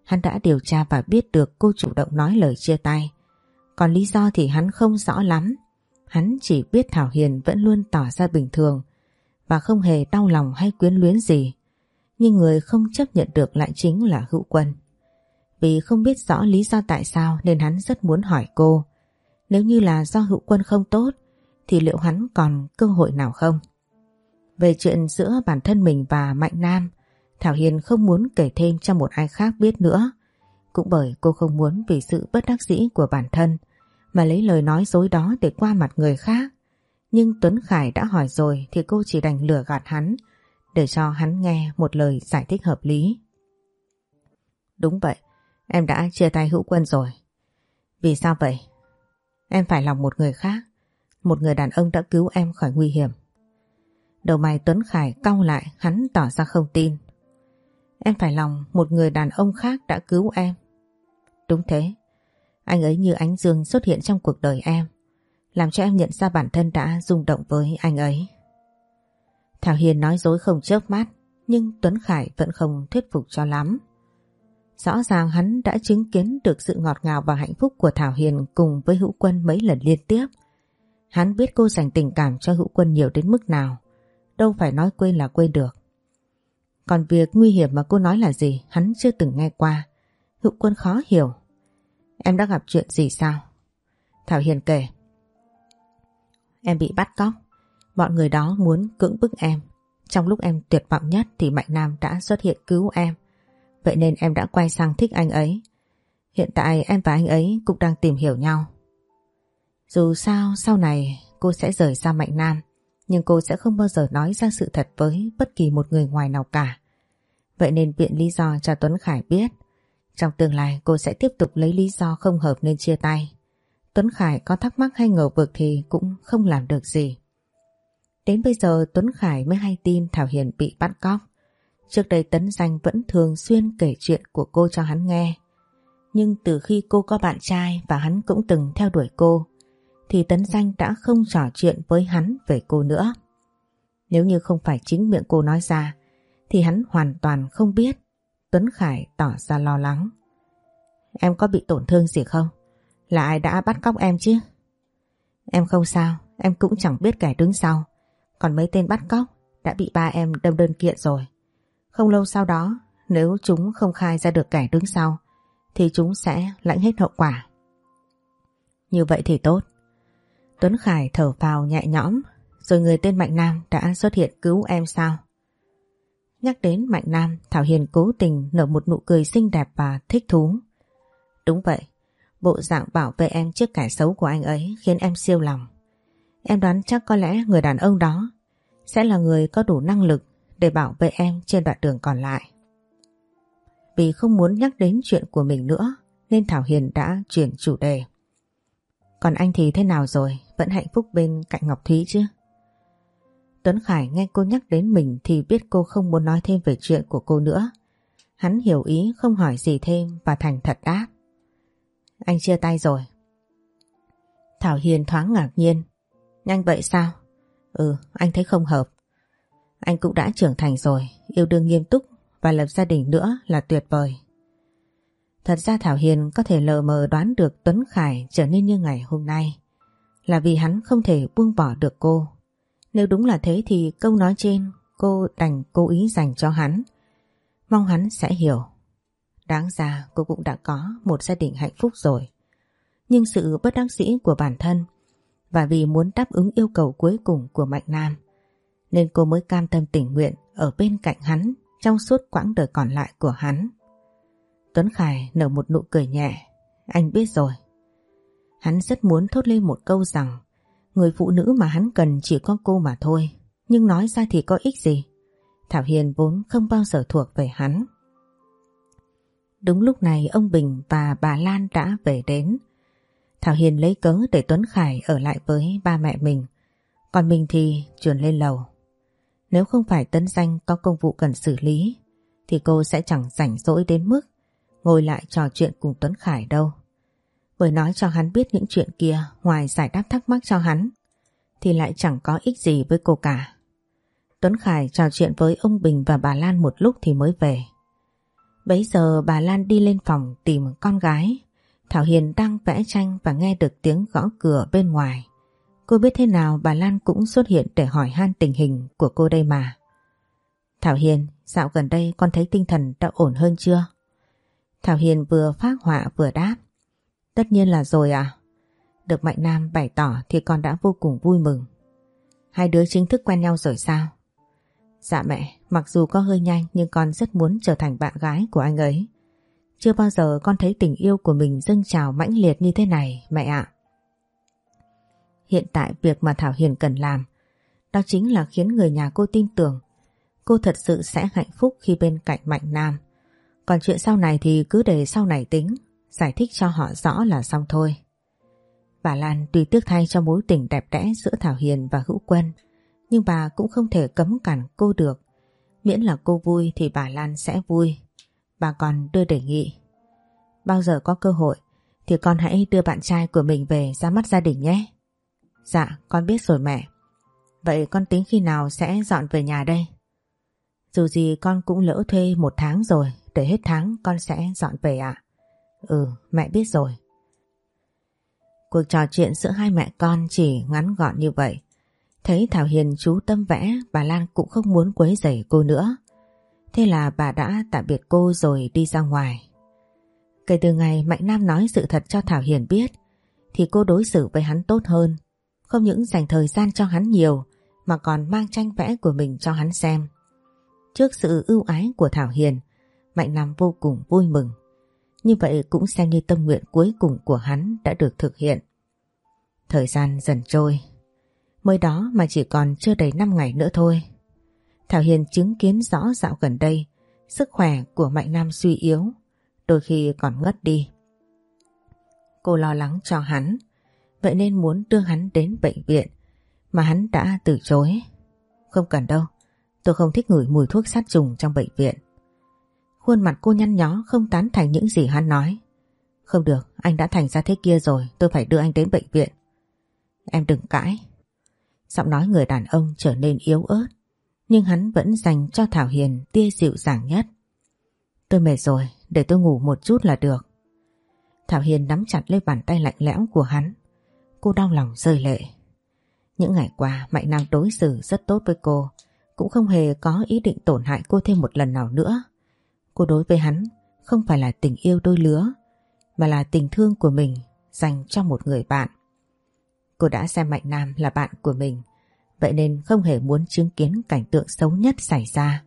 Hắn đã điều tra và biết được cô chủ động nói lời chia tay. Còn lý do thì hắn không rõ lắm. Hắn chỉ biết Thảo Hiền vẫn luôn tỏ ra bình thường và không hề đau lòng hay quyến luyến gì. Nhưng người không chấp nhận được lại chính là Hữu Quân. Vì không biết rõ lý do tại sao nên hắn rất muốn hỏi cô. Nếu như là do Hữu Quân không tốt thì liệu hắn còn cơ hội nào không? Về chuyện giữa bản thân mình và Mạnh Nam Thảo Hiền không muốn kể thêm cho một ai khác biết nữa. Cũng bởi cô không muốn vì sự bất đắc dĩ của bản thân mà lấy lời nói dối đó để qua mặt người khác. Nhưng Tuấn Khải đã hỏi rồi thì cô chỉ đành lừa gạt hắn để cho hắn nghe một lời giải thích hợp lý. Đúng vậy, em đã chia tay hữu quân rồi. Vì sao vậy? Em phải lòng một người khác, một người đàn ông đã cứu em khỏi nguy hiểm. Đầu mày Tuấn Khải cau lại hắn tỏ ra không tin. Em phải lòng một người đàn ông khác đã cứu em. Đúng thế. Anh ấy như ánh dương xuất hiện trong cuộc đời em. Làm cho em nhận ra bản thân đã rung động với anh ấy. Thảo Hiền nói dối không chớp mắt. Nhưng Tuấn Khải vẫn không thuyết phục cho lắm. Rõ ràng hắn đã chứng kiến được sự ngọt ngào và hạnh phúc của Thảo Hiền cùng với Hữu Quân mấy lần liên tiếp. Hắn biết cô dành tình cảm cho Hữu Quân nhiều đến mức nào. Đâu phải nói quên là quên được. Còn việc nguy hiểm mà cô nói là gì, hắn chưa từng nghe qua. Hữu quân khó hiểu. Em đã gặp chuyện gì sao? Thảo Hiền kể. Em bị bắt cóc. Bọn người đó muốn cưỡng bức em. Trong lúc em tuyệt vọng nhất thì Mạnh Nam đã xuất hiện cứu em. Vậy nên em đã quay sang thích anh ấy. Hiện tại em và anh ấy cũng đang tìm hiểu nhau. Dù sao, sau này cô sẽ rời xa Mạnh Nam, nhưng cô sẽ không bao giờ nói ra sự thật với bất kỳ một người ngoài nào cả. Vậy nên viện lý do cho Tuấn Khải biết. Trong tương lai, cô sẽ tiếp tục lấy lý do không hợp nên chia tay. Tuấn Khải có thắc mắc hay ngờ vực thì cũng không làm được gì. Đến bây giờ, Tuấn Khải mới hay tin Thảo Hiền bị bắt cóc. Trước đây Tấn Danh vẫn thường xuyên kể chuyện của cô cho hắn nghe. Nhưng từ khi cô có bạn trai và hắn cũng từng theo đuổi cô, thì Tấn Danh đã không trò chuyện với hắn về cô nữa. Nếu như không phải chính miệng cô nói ra thì hắn hoàn toàn không biết. Tuấn Khải tỏ ra lo lắng. Em có bị tổn thương gì không? Là ai đã bắt cóc em chứ? Em không sao, em cũng chẳng biết kẻ đứng sau. Còn mấy tên bắt cóc đã bị ba em đâm đơn kiện rồi. Không lâu sau đó, nếu chúng không khai ra được kẻ đứng sau, thì chúng sẽ lãnh hết hậu quả. Như vậy thì tốt. Tuấn Khải thở vào nhẹ nhõm rồi người tên Mạnh Nam đã xuất hiện cứu em sao? Nhắc đến Mạnh Nam, Thảo Hiền cố tình nở một nụ cười xinh đẹp và thích thú. Đúng vậy, bộ dạng bảo vệ em trước kẻ xấu của anh ấy khiến em siêu lòng. Em đoán chắc có lẽ người đàn ông đó sẽ là người có đủ năng lực để bảo vệ em trên đoạn đường còn lại. Vì không muốn nhắc đến chuyện của mình nữa nên Thảo Hiền đã chuyển chủ đề. Còn anh thì thế nào rồi? Vẫn hạnh phúc bên cạnh Ngọc Thúy chứ? Tuấn Khải nghe cô nhắc đến mình thì biết cô không muốn nói thêm về chuyện của cô nữa. Hắn hiểu ý không hỏi gì thêm và thành thật đáp. Anh chia tay rồi. Thảo Hiền thoáng ngạc nhiên. Nhanh vậy sao? Ừ, anh thấy không hợp. Anh cũng đã trưởng thành rồi, yêu đương nghiêm túc và lập gia đình nữa là tuyệt vời. Thật ra Thảo Hiền có thể lờ mờ đoán được Tuấn Khải trở nên như ngày hôm nay. Là vì hắn không thể buông bỏ được cô. Nếu đúng là thế thì câu nói trên cô đành cố ý dành cho hắn. Mong hắn sẽ hiểu. Đáng ra cô cũng đã có một gia đình hạnh phúc rồi. Nhưng sự bất đắc dĩ của bản thân và vì muốn đáp ứng yêu cầu cuối cùng của Mạnh Nam nên cô mới cam tâm tình nguyện ở bên cạnh hắn trong suốt quãng đời còn lại của hắn. Tuấn Khải nở một nụ cười nhẹ. Anh biết rồi. Hắn rất muốn thốt lên một câu rằng, người phụ nữ mà hắn cần chỉ có cô mà thôi. Nhưng nói ra thì có ích gì? Thảo Hiền vốn không bao giờ thuộc về hắn. Đúng lúc này, ông Bình và bà Lan đã về đến. Thảo Hiền lấy cớ để Tuấn Khải ở lại với ba mẹ mình. Còn mình thì chuyển lên lầu. Nếu không phải Tấn Danh có công vụ cần xử lý, thì cô sẽ chẳng rảnh rỗi đến mức ngồi lại trò chuyện cùng Tuấn Khải đâu. Bởi nói cho hắn biết những chuyện kia, ngoài giải đáp thắc mắc cho hắn, thì lại chẳng có ích gì với cô cả. Tuấn Khải trò chuyện với ông Bình và bà Lan một lúc thì mới về. Bấy giờ bà Lan đi lên phòng tìm con gái. Thảo Hiền đang vẽ tranh và nghe được tiếng gõ cửa bên ngoài. Cô biết thế nào bà Lan cũng xuất hiện để hỏi han tình hình của cô đây mà. Thảo Hiền, dạo gần đây con thấy tinh thần đã ổn hơn chưa? Thảo Hiền vừa phát họa vừa đáp. Tất nhiên là rồi à. Được Mạnh Nam bày tỏ thì con đã vô cùng vui mừng. Hai đứa chính thức quen nhau rồi sao? Dạ mẹ, mặc dù có hơi nhanh nhưng con rất muốn trở thành bạn gái của anh ấy. Chưa bao giờ con thấy tình yêu của mình dâng trào mãnh liệt như thế này, mẹ ạ. Hiện tại việc mà Thảo Hiền cần làm đó chính là khiến người nhà cô tin tưởng cô thật sự sẽ hạnh phúc khi bên cạnh Mạnh Nam. Còn chuyện sau này thì cứ để sau này tính, giải thích cho họ rõ là xong thôi. Bà Lan tuy tiếc thay cho mối tình đẹp đẽ giữa Thảo Hiền và Hữu Quân, nhưng bà cũng không thể cấm cản cô được. Miễn là cô vui thì bà Lan sẽ vui. Bà còn đưa đề nghị. Bao giờ có cơ hội thì con hãy đưa bạn trai của mình về ra mắt gia đình nhé. Dạ, con biết rồi mẹ. Vậy con tính khi nào sẽ dọn về nhà đây? Dù gì con cũng lỡ thuê một tháng rồi, để hết tháng con sẽ dọn về ạ. Ừ, mẹ biết rồi. Cuộc trò chuyện giữa hai mẹ con chỉ ngắn gọn như vậy. Thấy Thảo Hiền chú tâm vẽ, bà Lan cũng không muốn quấy rầy cô nữa. Thế là bà đã tạm biệt cô rồi đi ra ngoài. Kể từ ngày Mạnh Nam nói sự thật cho Thảo Hiền biết, thì cô đối xử với hắn tốt hơn. Không những dành thời gian cho hắn nhiều, mà còn mang tranh vẽ của mình cho hắn xem. Trước sự ưu ái của Thảo Hiền, Mạnh Nam vô cùng vui mừng. Như vậy cũng xem như tâm nguyện cuối cùng của hắn đã được thực hiện. Thời gian dần trôi. Mới đó mà chỉ còn chưa đầy 5 ngày nữa thôi. Thảo Hiền chứng kiến rõ dạo gần đây sức khỏe của Mạnh Nam suy yếu, đôi khi còn ngất đi. Cô lo lắng cho hắn, vậy nên muốn đưa hắn đến bệnh viện mà hắn đã từ chối. Không cần đâu, tôi không thích ngửi mùi thuốc sát trùng trong bệnh viện. Khuôn mặt cô nhăn nhó không tán thành những gì hắn nói. Không được, anh đã thành ra thế kia rồi, tôi phải đưa anh đến bệnh viện. Em đừng cãi. Giọng nói người đàn ông trở nên yếu ớt, nhưng hắn vẫn dành cho Thảo Hiền tia dịu dàng nhất. Tôi mệt rồi, để tôi ngủ một chút là được. Thảo Hiền nắm chặt lấy bàn tay lạnh lẽo của hắn. Cô đau lòng rơi lệ. Những ngày qua Mạnh Nam đối xử rất tốt với cô, cũng không hề có ý định tổn hại cô thêm một lần nào nữa. Cô đối với hắn không phải là tình yêu đôi lứa, mà là tình thương của mình dành cho một người bạn. Cô đã xem Mạnh Nam là bạn của mình, vậy nên không hề muốn chứng kiến cảnh tượng xấu nhất xảy ra.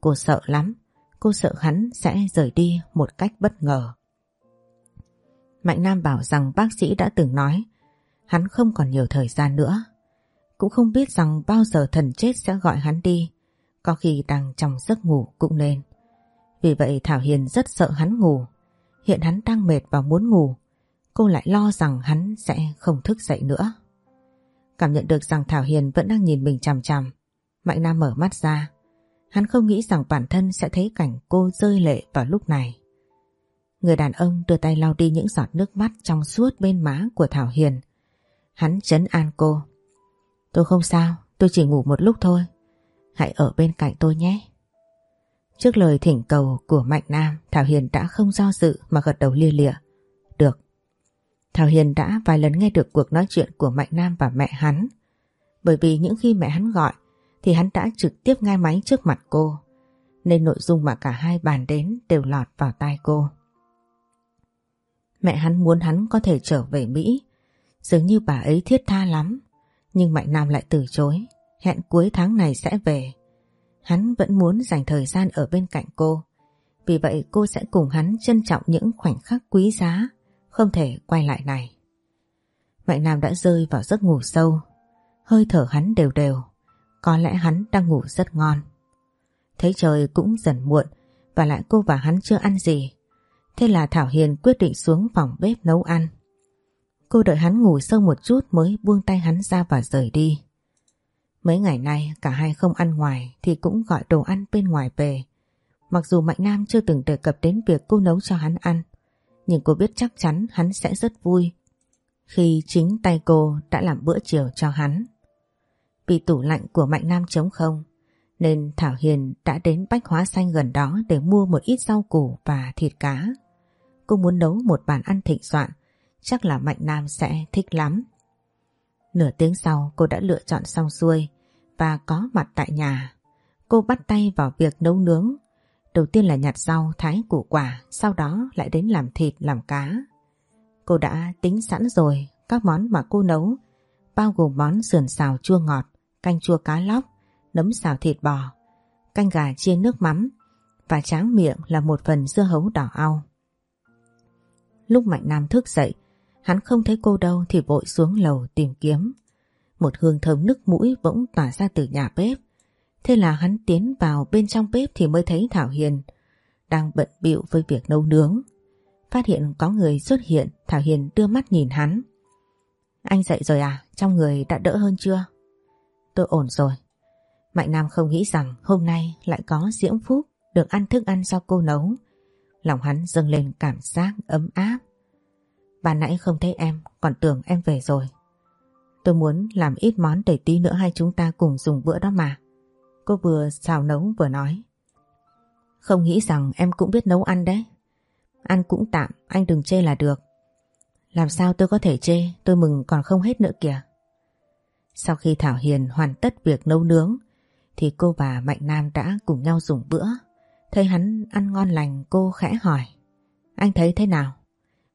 Cô sợ lắm, cô sợ hắn sẽ rời đi một cách bất ngờ. Mạnh Nam bảo rằng bác sĩ đã từng nói hắn không còn nhiều thời gian nữa. Cũng không biết rằng bao giờ thần chết sẽ gọi hắn đi, có khi đang trong giấc ngủ cũng nên. Vì vậy Thảo Hiền rất sợ hắn ngủ. Hiện hắn đang mệt và muốn ngủ. Cô lại lo rằng hắn sẽ không thức dậy nữa. Cảm nhận được rằng Thảo Hiền vẫn đang nhìn mình chằm chằm. Mạnh Nam mở mắt ra. Hắn không nghĩ rằng bản thân sẽ thấy cảnh cô rơi lệ vào lúc này. Người đàn ông đưa tay lau đi những giọt nước mắt trong suốt bên má của Thảo Hiền. Hắn chấn an cô. Tôi không sao, tôi chỉ ngủ một lúc thôi. Hãy ở bên cạnh tôi nhé. Trước lời thỉnh cầu của Mạnh Nam, Thảo Hiền đã không do dự mà gật đầu lia lịa. Được. Thảo Hiền đã vài lần nghe được cuộc nói chuyện của Mạnh Nam và mẹ hắn. Bởi vì những khi mẹ hắn gọi thì hắn đã trực tiếp ngay máy trước mặt cô. Nên nội dung mà cả hai bàn đến đều lọt vào tai cô. Mẹ hắn muốn hắn có thể trở về Mỹ. Dường như bà ấy thiết tha lắm. Nhưng Mạnh Nam lại từ chối. Hẹn cuối tháng này sẽ về. Hắn vẫn muốn dành thời gian ở bên cạnh cô. Vì vậy cô sẽ cùng hắn trân trọng những khoảnh khắc quý giá, không thể quay lại này. Mạnh Nam đã rơi vào giấc ngủ sâu, hơi thở hắn đều đều, có lẽ hắn đang ngủ rất ngon. Thấy trời cũng dần muộn và lại cô và hắn chưa ăn gì. Thế là Thảo Hiền quyết định xuống phòng bếp nấu ăn. Cô đợi hắn ngủ sâu một chút mới buông tay hắn ra và rời đi. Mấy ngày nay cả hai không ăn ngoài thì cũng gọi đồ ăn bên ngoài về. Mặc dù Mạnh Nam chưa từng đề cập đến việc cô nấu cho hắn ăn, nhưng cô biết chắc chắn hắn sẽ rất vui khi chính tay cô đã làm bữa chiều cho hắn. Vì tủ lạnh của Mạnh Nam trống không, nên Thảo Hiền đã đến bách hóa xanh gần đó để mua một ít rau củ và thịt cá. Cô muốn nấu một bàn ăn thịnh soạn, chắc là Mạnh Nam sẽ thích lắm. Nửa tiếng sau cô đã lựa chọn xong xuôi và có mặt tại nhà. Cô bắt tay vào việc nấu nướng. Đầu tiên là nhặt rau, thái củ quả, sau đó lại đến làm thịt, làm cá. Cô đã tính sẵn rồi các món mà cô nấu, bao gồm món sườn xào chua ngọt, canh chua cá lóc, nấm xào thịt bò, canh gà chiên nước mắm và tráng miệng là một phần dưa hấu đỏ au. Lúc Mạnh Nam thức dậy, hắn không thấy cô đâu thì vội xuống lầu tìm kiếm. Một hương thơm nức mũi bỗng tỏa ra từ nhà bếp. Thế là hắn tiến vào bên trong bếp thì mới thấy Thảo Hiền đang bận bịu với việc nấu nướng. Phát hiện có người xuất hiện, Thảo Hiền đưa mắt nhìn hắn. Anh dậy rồi à? Trong người đã đỡ hơn chưa? Tôi ổn rồi. Mạnh Nam không nghĩ rằng hôm nay lại có diễm phúc được ăn thức ăn do cô nấu. Lòng hắn dâng lên cảm giác ấm áp. Bà nãy không thấy em, còn tưởng em về rồi. Tôi muốn làm ít món để tí nữa hai chúng ta cùng dùng bữa đó mà. Cô vừa xào nấu vừa nói. Không nghĩ rằng em cũng biết nấu ăn đấy. Ăn cũng tạm, anh đừng chê là được. Làm sao tôi có thể chê, tôi mừng còn không hết nữa kìa. Sau khi Thảo Hiền hoàn tất việc nấu nướng, thì cô và Mạnh Nam đã cùng nhau dùng bữa. Thấy hắn ăn ngon lành cô khẽ hỏi. Anh thấy thế nào?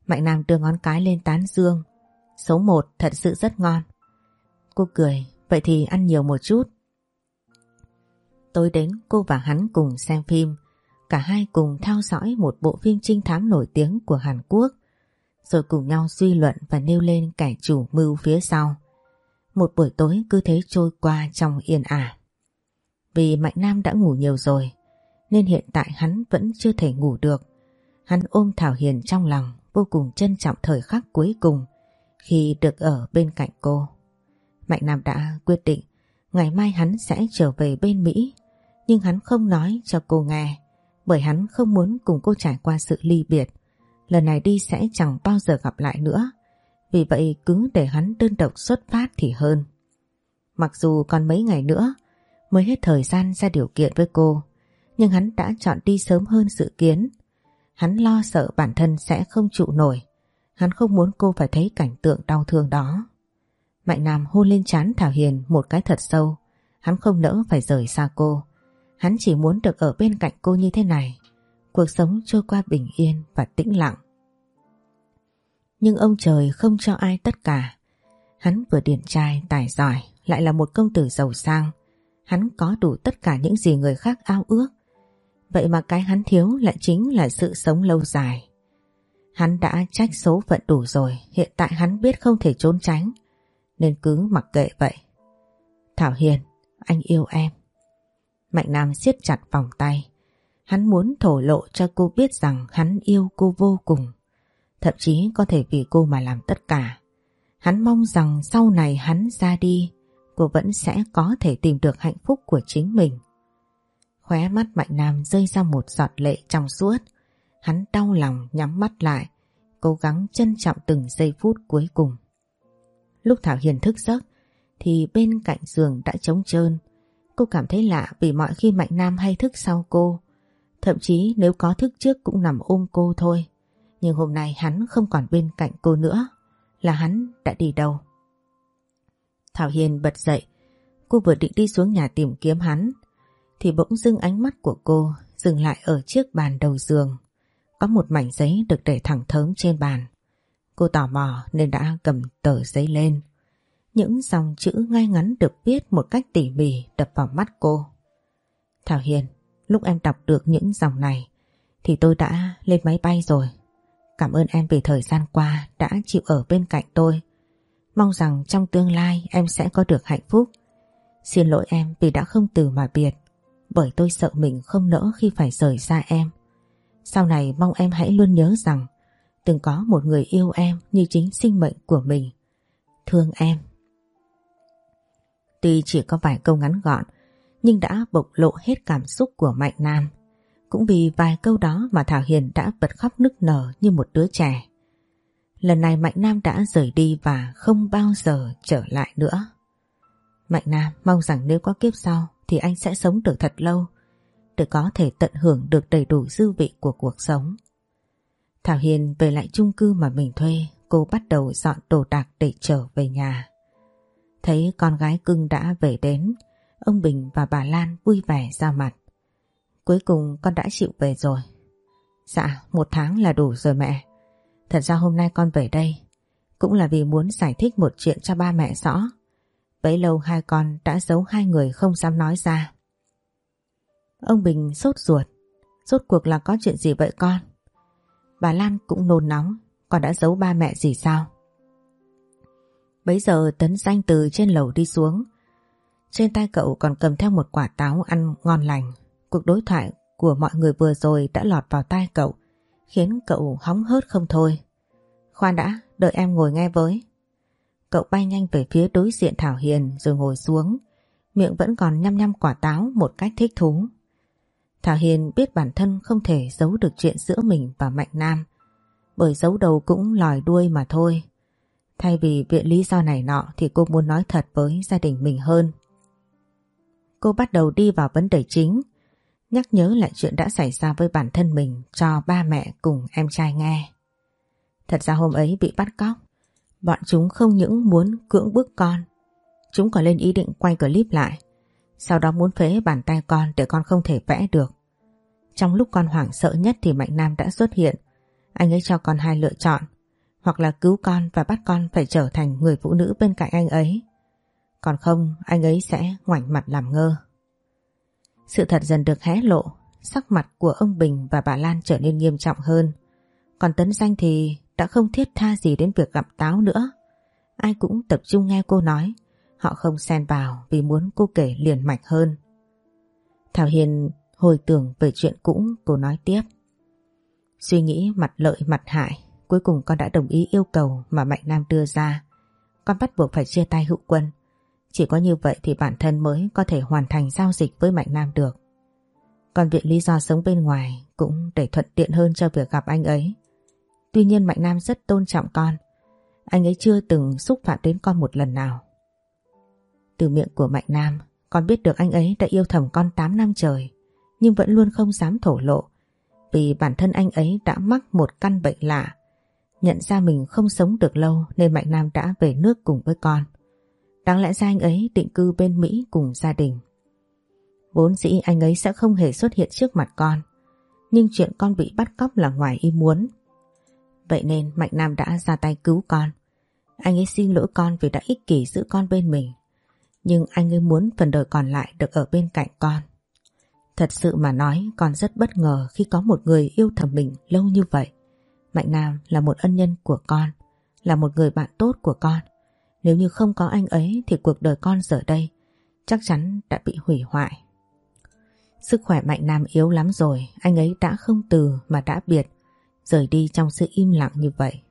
Mạnh Nam đưa ngón cái lên tán dương. Số một thật sự rất ngon. Cô cười, vậy thì ăn nhiều một chút. Tối đến cô và hắn cùng xem phim. Cả hai cùng theo dõi một bộ phim trinh thám nổi tiếng của Hàn Quốc. Rồi cùng nhau suy luận và nêu lên kẻ chủ mưu phía sau. Một buổi tối cứ thế trôi qua trong yên ả. Vì Mạnh Nam đã ngủ nhiều rồi, nên hiện tại hắn vẫn chưa thể ngủ được. Hắn ôm Thảo Hiền trong lòng, vô cùng trân trọng thời khắc cuối cùng khi được ở bên cạnh cô. Mạnh Nam đã quyết định ngày mai hắn sẽ trở về bên Mỹ, nhưng hắn không nói cho cô nghe, bởi hắn không muốn cùng cô trải qua sự ly biệt. Lần này đi sẽ chẳng bao giờ gặp lại nữa, vì vậy cứ để hắn đơn độc xuất phát thì hơn. Mặc dù còn mấy ngày nữa mới hết thời gian ra điều kiện với cô, nhưng hắn đã chọn đi sớm hơn dự kiến. Hắn lo sợ bản thân sẽ không trụ nổi. Hắn không muốn cô phải thấy cảnh tượng đau thương đó. Mạnh Nam hôn lên trán Thảo Hiền một cái thật sâu. Hắn không nỡ phải rời xa cô. Hắn chỉ muốn được ở bên cạnh cô như thế này. Cuộc sống trôi qua bình yên và tĩnh lặng. Nhưng ông trời không cho ai tất cả. Hắn vừa điển trai, tài giỏi, lại là một công tử giàu sang. Hắn có đủ tất cả những gì người khác ao ước. Vậy mà cái hắn thiếu lại chính là sự sống lâu dài. Hắn đã trách số phận đủ rồi, hiện tại hắn biết không thể trốn tránh, nên cứ mặc kệ vậy. Thảo Hiền, anh yêu em. Mạnh Nam siết chặt vòng tay. Hắn muốn thổ lộ cho cô biết rằng hắn yêu cô vô cùng. Thậm chí có thể vì cô mà làm tất cả. Hắn mong rằng sau này hắn ra đi, cô vẫn sẽ có thể tìm được hạnh phúc của chính mình. Khóe mắt Mạnh Nam rơi ra một giọt lệ trong suốt. Hắn đau lòng nhắm mắt lại, cố gắng trân trọng từng giây phút cuối cùng. Lúc Thảo Hiền thức giấc thì bên cạnh giường đã trống trơn. Cô cảm thấy lạ vì mọi khi Mạnh Nam hay thức sau cô. Thậm chí nếu có thức trước cũng nằm ôm cô thôi. Nhưng hôm nay hắn không còn bên cạnh cô nữa. Là hắn đã đi đâu? Thảo Hiền bật dậy. Cô vừa định đi xuống nhà tìm kiếm hắn. Thì bỗng dưng ánh mắt của cô dừng lại ở chiếc bàn đầu giường. Có một mảnh giấy được để thẳng thớm trên bàn. Cô tò mò nên đã cầm tờ giấy lên. Những dòng chữ ngay ngắn được viết một cách tỉ mỉ đập vào mắt cô. Thảo Hiền, lúc em đọc được những dòng này thì tôi đã lên máy bay rồi. Cảm ơn em vì thời gian qua đã chịu ở bên cạnh tôi. Mong rằng trong tương lai em sẽ có được hạnh phúc. Xin lỗi em vì đã không từ mà biệt, bởi tôi sợ mình không nỡ khi phải rời xa em. Sau này mong em hãy luôn nhớ rằng từng có một người yêu em như chính sinh mệnh của mình. Thương em. Tuy chỉ có vài câu ngắn gọn, nhưng đã bộc lộ hết cảm xúc của Mạnh Nam. Cũng vì vài câu đó mà Thảo Hiền đã bật khóc nức nở như một đứa trẻ. Lần này Mạnh Nam đã rời đi và không bao giờ trở lại nữa. Mạnh Nam mong rằng nếu có kiếp sau thì anh sẽ sống được thật lâu để có thể tận hưởng được đầy đủ dư vị của cuộc sống. Thảo Hiền về lại chung cư mà mình thuê, cô bắt đầu dọn đồ đạc để trở về nhà. Thấy con gái cưng đã về đến, ông Bình và bà Lan vui vẻ ra mặt. Cuối cùng con đã chịu về rồi. Dạ, một tháng là đủ rồi mẹ. Thật ra hôm nay con về đây cũng là vì muốn giải thích một chuyện cho ba mẹ rõ. Bấy lâu hai con đã giấu hai người không dám nói ra. Ông Bình sốt ruột. Rốt cuộc là có chuyện gì vậy con? Bà Lan cũng nôn nóng. Con đã giấu ba mẹ gì sao? Bấy giờ Tấn Danh từ trên lầu đi xuống. Trên tay cậu còn cầm theo một quả táo ăn ngon lành. Cuộc đối thoại của mọi người vừa rồi đã lọt vào tai cậu, khiến cậu hóng hớt không thôi. Khoan đã, đợi em ngồi nghe với. Cậu bay nhanh về phía đối diện Thảo Hiền rồi ngồi xuống, miệng vẫn còn nhăm nhăm quả táo một cách thích thú. Thảo Hiền biết bản thân không thể giấu được chuyện giữa mình và Mạnh Nam, bởi giấu đầu cũng lòi đuôi mà thôi. Thay vì viện lý do này nọ thì cô muốn nói thật với gia đình mình hơn. Cô bắt đầu đi vào vấn đề chính, nhắc nhớ lại chuyện đã xảy ra với bản thân mình cho ba mẹ cùng em trai nghe. Thật ra hôm ấy bị bắt cóc, bọn chúng không những muốn cưỡng bức con, chúng còn lên ý định quay clip lại, sau đó muốn phế bàn tay con để con không thể vẽ được. Trong lúc con hoảng sợ nhất thì Mạnh Nam đã xuất hiện, anh ấy cho con hai lựa chọn, hoặc là cứu con và bắt con phải trở thành người phụ nữ bên cạnh anh ấy. Còn không, anh ấy sẽ ngoảnh mặt làm ngơ. Sự thật dần được hé lộ, sắc mặt của ông Bình và bà Lan trở nên nghiêm trọng hơn. Còn Tấn Danh thì đã không thiết tha gì đến việc gặp Táo nữa. Ai cũng tập trung nghe cô nói, họ không xen vào vì muốn cô kể liền mạch hơn. Thảo Hiền hồi tưởng về chuyện cũ, cô nói tiếp. Suy nghĩ mặt lợi mặt hại, cuối cùng con đã đồng ý yêu cầu mà Mạnh Nam đưa ra. Con bắt buộc phải chia tay hữu quân. Chỉ có như vậy thì bản thân mới có thể hoàn thành giao dịch với Mạnh Nam được. Còn viện lý do sống bên ngoài cũng để thuận tiện hơn cho việc gặp anh ấy. Tuy nhiên Mạnh Nam rất tôn trọng con. Anh ấy chưa từng xúc phạm đến con một lần nào. Từ miệng của Mạnh Nam, con biết được anh ấy đã yêu thầm con 8 năm trời, nhưng vẫn luôn không dám thổ lộ, vì bản thân anh ấy đã mắc một căn bệnh lạ. Nhận ra mình không sống được lâu nên Mạnh Nam đã về nước cùng với con. Đáng lẽ ra anh ấy định cư bên Mỹ cùng gia đình. Vốn dĩ anh ấy sẽ không hề xuất hiện trước mặt con, nhưng chuyện con bị bắt cóc là ngoài ý muốn. Vậy nên Mạnh Nam đã ra tay cứu con. Anh ấy xin lỗi con vì đã ích kỷ giữ con bên mình. Nhưng anh ấy muốn phần đời còn lại được ở bên cạnh con. Thật sự mà nói con rất bất ngờ khi có một người yêu thầm mình lâu như vậy. Mạnh Nam là một ân nhân của con, là một người bạn tốt của con. Nếu như không có anh ấy thì cuộc đời con giờ đây chắc chắn đã bị hủy hoại. Sức khỏe Mạnh Nam yếu lắm rồi, anh ấy đã không từ mà đã biệt, rời đi trong sự im lặng như vậy.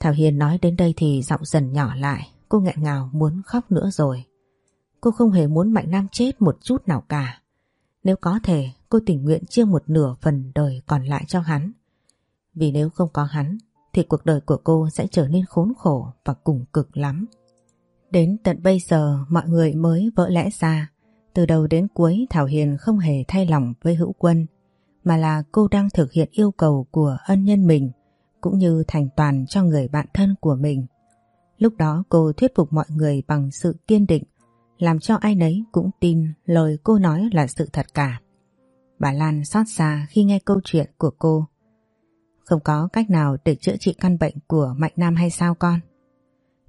Thảo Hiền nói đến đây thì giọng dần nhỏ lại, cô nghẹn ngào muốn khóc nữa rồi. Cô không hề muốn Mạnh Nam chết một chút nào cả. Nếu có thể, cô tình nguyện chia một nửa phần đời còn lại cho hắn. Vì nếu không có hắn, thì cuộc đời của cô sẽ trở nên khốn khổ và cùng cực lắm. Đến tận bây giờ mọi người mới vỡ lẽ ra. Từ đầu đến cuối Thảo Hiền không hề thay lòng với hữu quân, mà là cô đang thực hiện yêu cầu của ân nhân mình, cũng như thành toàn cho người bạn thân của mình. Lúc đó cô thuyết phục mọi người bằng sự kiên định, làm cho ai nấy cũng tin lời cô nói là sự thật cả. Bà Lan xót xa khi nghe câu chuyện của cô. Không có cách nào để chữa trị căn bệnh của Mạnh Nam hay sao con?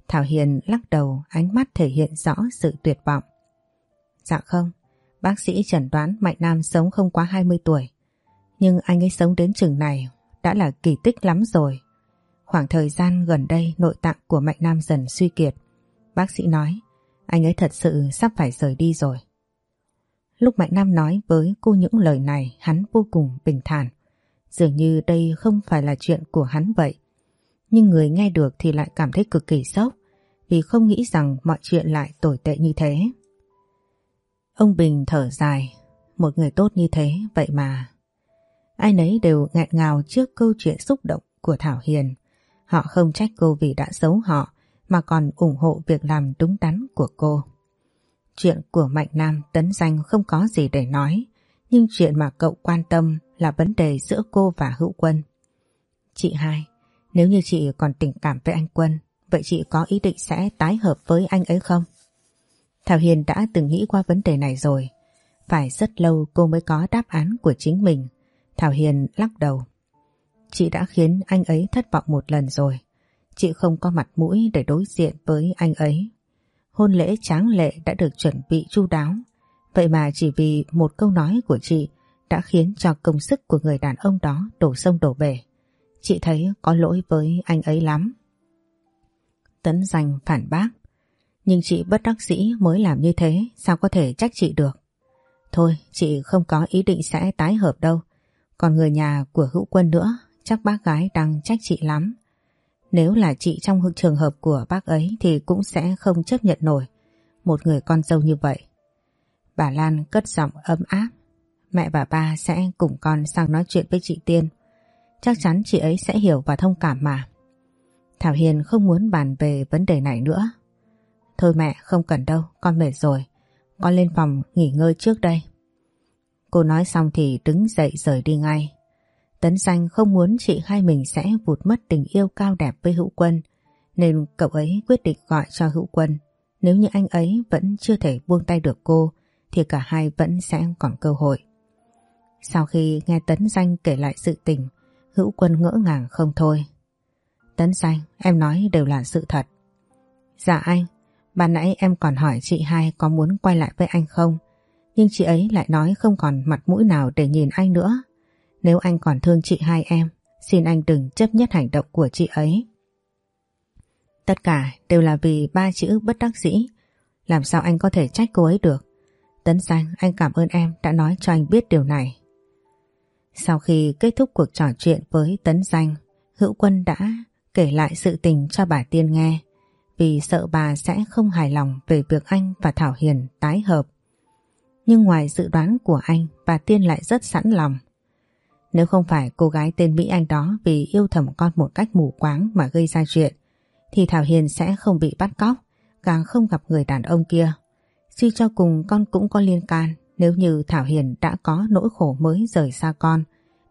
Thảo Hiền lắc đầu ánh mắt thể hiện rõ sự tuyệt vọng. Dạ không, bác sĩ chẩn đoán Mạnh Nam sống không quá 20 tuổi. Nhưng anh ấy sống đến chừng này đã là kỳ tích lắm rồi. Khoảng thời gian gần đây nội tạng của Mạnh Nam dần suy kiệt. Bác sĩ nói anh ấy thật sự sắp phải rời đi rồi. Lúc Mạnh Nam nói với cô những lời này hắn vô cùng bình thản. Dường như đây không phải là chuyện của hắn vậy. Nhưng người nghe được thì lại cảm thấy cực kỳ sốc vì không nghĩ rằng mọi chuyện lại tồi tệ như thế. Ông Bình thở dài, một người tốt như thế vậy mà. Ai nấy đều nghẹn ngào trước câu chuyện xúc động của Thảo Hiền. Họ không trách cô vì đã giấu họ mà còn ủng hộ việc làm đúng đắn của cô. Chuyện của Mạnh Nam tấn danh không có gì để nói, nhưng chuyện mà cậu quan tâm là vấn đề giữa cô và Hữu Quân. Chị hai, nếu như chị còn tình cảm với anh Quân, vậy chị có ý định sẽ tái hợp với anh ấy không? Thảo Hiền đã từng nghĩ qua vấn đề này rồi. Phải rất lâu cô mới có đáp án của chính mình. Thảo Hiền lắc đầu. Chị đã khiến anh ấy thất vọng một lần rồi. Chị không có mặt mũi để đối diện với anh ấy. Hôn lễ tráng lệ đã được chuẩn bị chu đáo. Vậy mà chỉ vì một câu nói của chị đã khiến cho công sức của người đàn ông đó đổ sông đổ bể. Chị thấy có lỗi với anh ấy lắm. Tấn danh phản bác. Nhưng chị bất đắc dĩ mới làm như thế, sao có thể trách chị được? Thôi, chị không có ý định sẽ tái hợp đâu. Còn người nhà của hữu quân nữa, chắc bác gái đang trách chị lắm. Nếu là chị trong trường hợp của bác ấy thì cũng sẽ không chấp nhận nổi một người con dâu như vậy. Bà Lan cất giọng ấm áp. Mẹ và ba sẽ cùng con sang nói chuyện với chị Tiên. Chắc chắn chị ấy sẽ hiểu và thông cảm mà. Thảo Hiền không muốn bàn về vấn đề này nữa. Thôi mẹ không cần đâu, con mệt rồi. Con lên phòng nghỉ ngơi trước đây. Cô nói xong thì đứng dậy rời đi ngay. Tấn Xanh không muốn chị hai mình sẽ vụt mất tình yêu cao đẹp với Hữu Quân nên cậu ấy quyết định gọi cho Hữu Quân. Nếu như anh ấy vẫn chưa thể buông tay được cô thì cả hai vẫn sẽ còn cơ hội. Sau khi nghe Tấn Danh kể lại sự tình Hữu Quân ngỡ ngàng không thôi. Tấn Danh, em nói đều là sự thật. Dạ anh, ban nãy em còn hỏi chị hai có muốn quay lại với anh không? Nhưng chị ấy lại nói không còn mặt mũi nào để nhìn anh nữa. Nếu anh còn thương chị hai em, xin anh đừng chấp nhất hành động của chị ấy. Tất cả đều là vì ba chữ bất đắc dĩ. Làm sao anh có thể trách cô ấy được? Tấn Sang, anh cảm ơn em đã nói cho anh biết điều này. Sau khi kết thúc cuộc trò chuyện với Tấn Danh, Hữu Quân đã kể lại sự tình cho bà Tiên nghe vì sợ bà sẽ không hài lòng về việc anh và Thảo Hiền tái hợp. Nhưng ngoài dự đoán của anh, bà Tiên lại rất sẵn lòng. Nếu không phải cô gái tên Mỹ Anh đó vì yêu thầm con một cách mù quáng mà gây ra chuyện, thì Thảo Hiền sẽ không bị bắt cóc, càng không gặp người đàn ông kia. Suy cho cùng con cũng có liên can, nếu như Thảo Hiền đã có nỗi khổ mới rời xa con,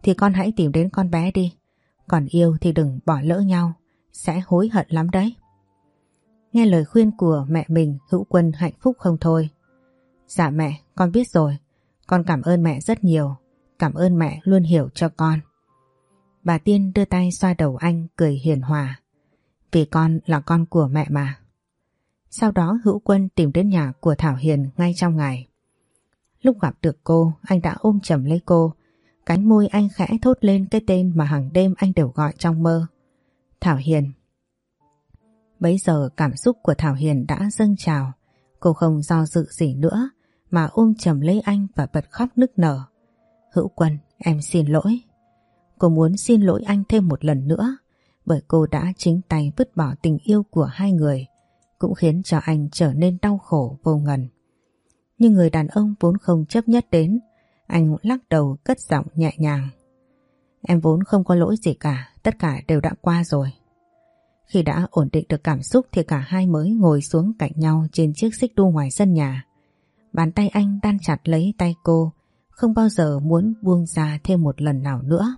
thì con hãy tìm đến con bé đi. Còn yêu thì đừng bỏ lỡ nhau, sẽ hối hận lắm đấy. Nghe lời khuyên của mẹ mình hữu quân hạnh phúc không thôi. Dạ mẹ, con biết rồi. Con cảm ơn mẹ rất nhiều. Cảm ơn mẹ luôn hiểu cho con. Bà Tiên đưa tay xoa đầu anh cười hiền hòa. Vì con là con của mẹ mà. Sau đó hữu quân tìm đến nhà của Thảo Hiền ngay trong ngày. Lúc gặp được cô, anh đã ôm chầm lấy cô. Cánh môi anh khẽ thốt lên cái tên mà hàng đêm anh đều gọi trong mơ. Thảo Hiền. Bấy giờ cảm xúc của Thảo Hiền đã dâng trào. Cô không do dự gì nữa mà ôm chầm lấy anh và bật khóc nức nở. Hữu Quân, em xin lỗi. Cô muốn xin lỗi anh thêm một lần nữa bởi cô đã chính tay vứt bỏ tình yêu của hai người cũng khiến cho anh trở nên đau khổ vô ngần. Nhưng người đàn ông vốn không chấp nhất đến, anh lắc đầu cất giọng nhẹ nhàng. Em vốn không có lỗi gì cả, tất cả đều đã qua rồi. Khi đã ổn định được cảm xúc thì cả hai mới ngồi xuống cạnh nhau trên chiếc xích đu ngoài sân nhà. Bàn tay anh đan chặt lấy tay cô, không bao giờ muốn buông ra thêm một lần nào nữa.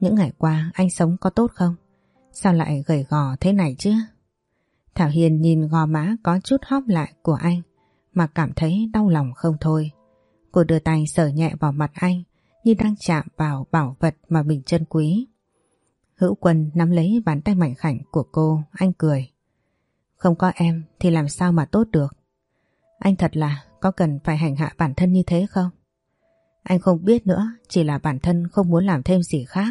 Những ngày qua anh sống có tốt không? Sao lại gầy gò thế này chứ? Thảo Hiền nhìn gò má có chút hóp lại của anh mà cảm thấy đau lòng không thôi. Cô đưa tay sờ nhẹ vào mặt anh như đang chạm vào bảo vật mà mình trân quý. Hữu quân nắm lấy bàn tay mảnh khảnh của cô, anh cười. Không có em thì làm sao mà tốt được. Anh thật là có cần phải hành hạ bản thân như thế không? Anh không biết nữa, chỉ là bản thân không muốn làm thêm gì khác.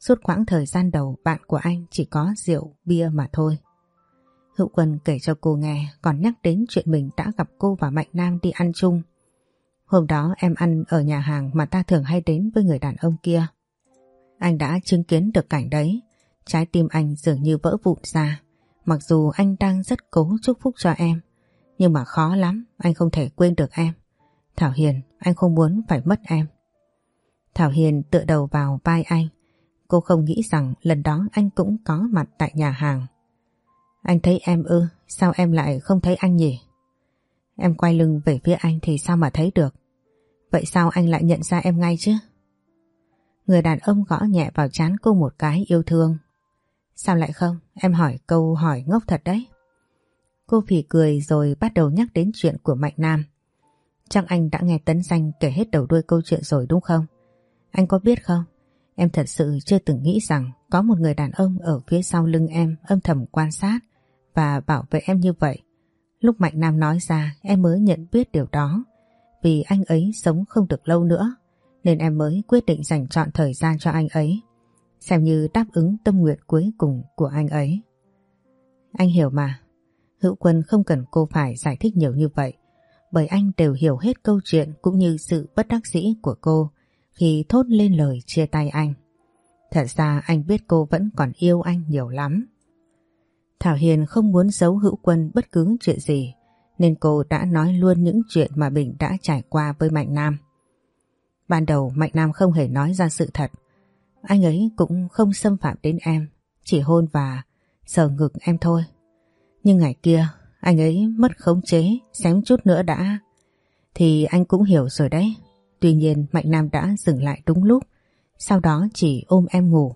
Suốt quãng thời gian đầu bạn của anh chỉ có rượu, bia mà thôi. Hữu Quân kể cho cô nghe còn nhắc đến chuyện mình đã gặp cô và Mạnh Nam đi ăn chung. Hôm đó em ăn ở nhà hàng mà ta thường hay đến với người đàn ông kia. Anh đã chứng kiến được cảnh đấy. Trái tim anh dường như vỡ vụn ra. Mặc dù anh đang rất cố chúc phúc cho em. Nhưng mà khó lắm, anh không thể quên được em. Thảo Hiền, anh không muốn phải mất em. Thảo Hiền tựa đầu vào vai anh. Cô không nghĩ rằng lần đó anh cũng có mặt tại nhà hàng. Anh thấy em ư, sao em lại không thấy anh nhỉ? Em quay lưng về phía anh thì sao mà thấy được? Vậy sao anh lại nhận ra em ngay chứ? Người đàn ông gõ nhẹ vào chán cô một cái yêu thương. Sao lại không? Em hỏi câu hỏi ngốc thật đấy. Cô phỉ cười rồi bắt đầu nhắc đến chuyện của Mạnh Nam. Chắc anh đã nghe Tấn Danh kể hết đầu đuôi câu chuyện rồi đúng không? Anh có biết không? Em thật sự chưa từng nghĩ rằng có một người đàn ông ở phía sau lưng em âm thầm quan sát và bảo vệ em như vậy. Lúc Mạnh Nam nói ra, em mới nhận biết điều đó. Vì anh ấy sống không được lâu nữa, nên em mới quyết định dành chọn thời gian cho anh ấy. Xem như đáp ứng tâm nguyện cuối cùng của anh ấy. Anh hiểu mà. Hữu Quân không cần cô phải giải thích nhiều như vậy bởi anh đều hiểu hết câu chuyện cũng như sự bất đắc dĩ của cô khi thốt lên lời chia tay anh. Thật ra anh biết cô vẫn còn yêu anh nhiều lắm. Thảo Hiền không muốn giấu hữu quân bất cứ chuyện gì nên cô đã nói luôn những chuyện mà mình đã trải qua với Mạnh Nam. Ban đầu Mạnh Nam không hề nói ra sự thật. Anh ấy cũng không xâm phạm đến em, chỉ hôn và sờ ngực em thôi. Nhưng ngày kia anh ấy mất khống chế, xém chút nữa đã. Thì anh cũng hiểu rồi đấy. Tuy nhiên Mạnh Nam đã dừng lại đúng lúc. Sau đó chỉ ôm em ngủ.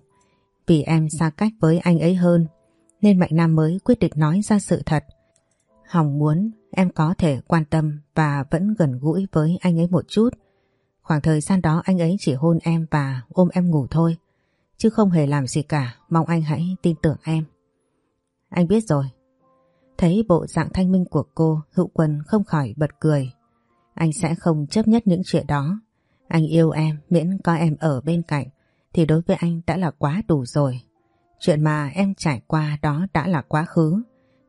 Vì em xa cách với anh ấy hơn. Nên Mạnh Nam mới quyết định nói ra sự thật. Hồng muốn em có thể quan tâm và vẫn gần gũi với anh ấy một chút. Khoảng thời gian đó anh ấy chỉ hôn em và ôm em ngủ thôi. Chứ không hề làm gì cả, mong anh hãy tin tưởng em. Anh biết rồi, Thấy bộ dạng thanh minh của cô, hữu quân không khỏi bật cười. Anh sẽ không chấp nhất những chuyện đó. Anh yêu em, miễn có em ở bên cạnh, thì đối với anh đã là quá đủ rồi. Chuyện mà em trải qua đó đã là quá khứ.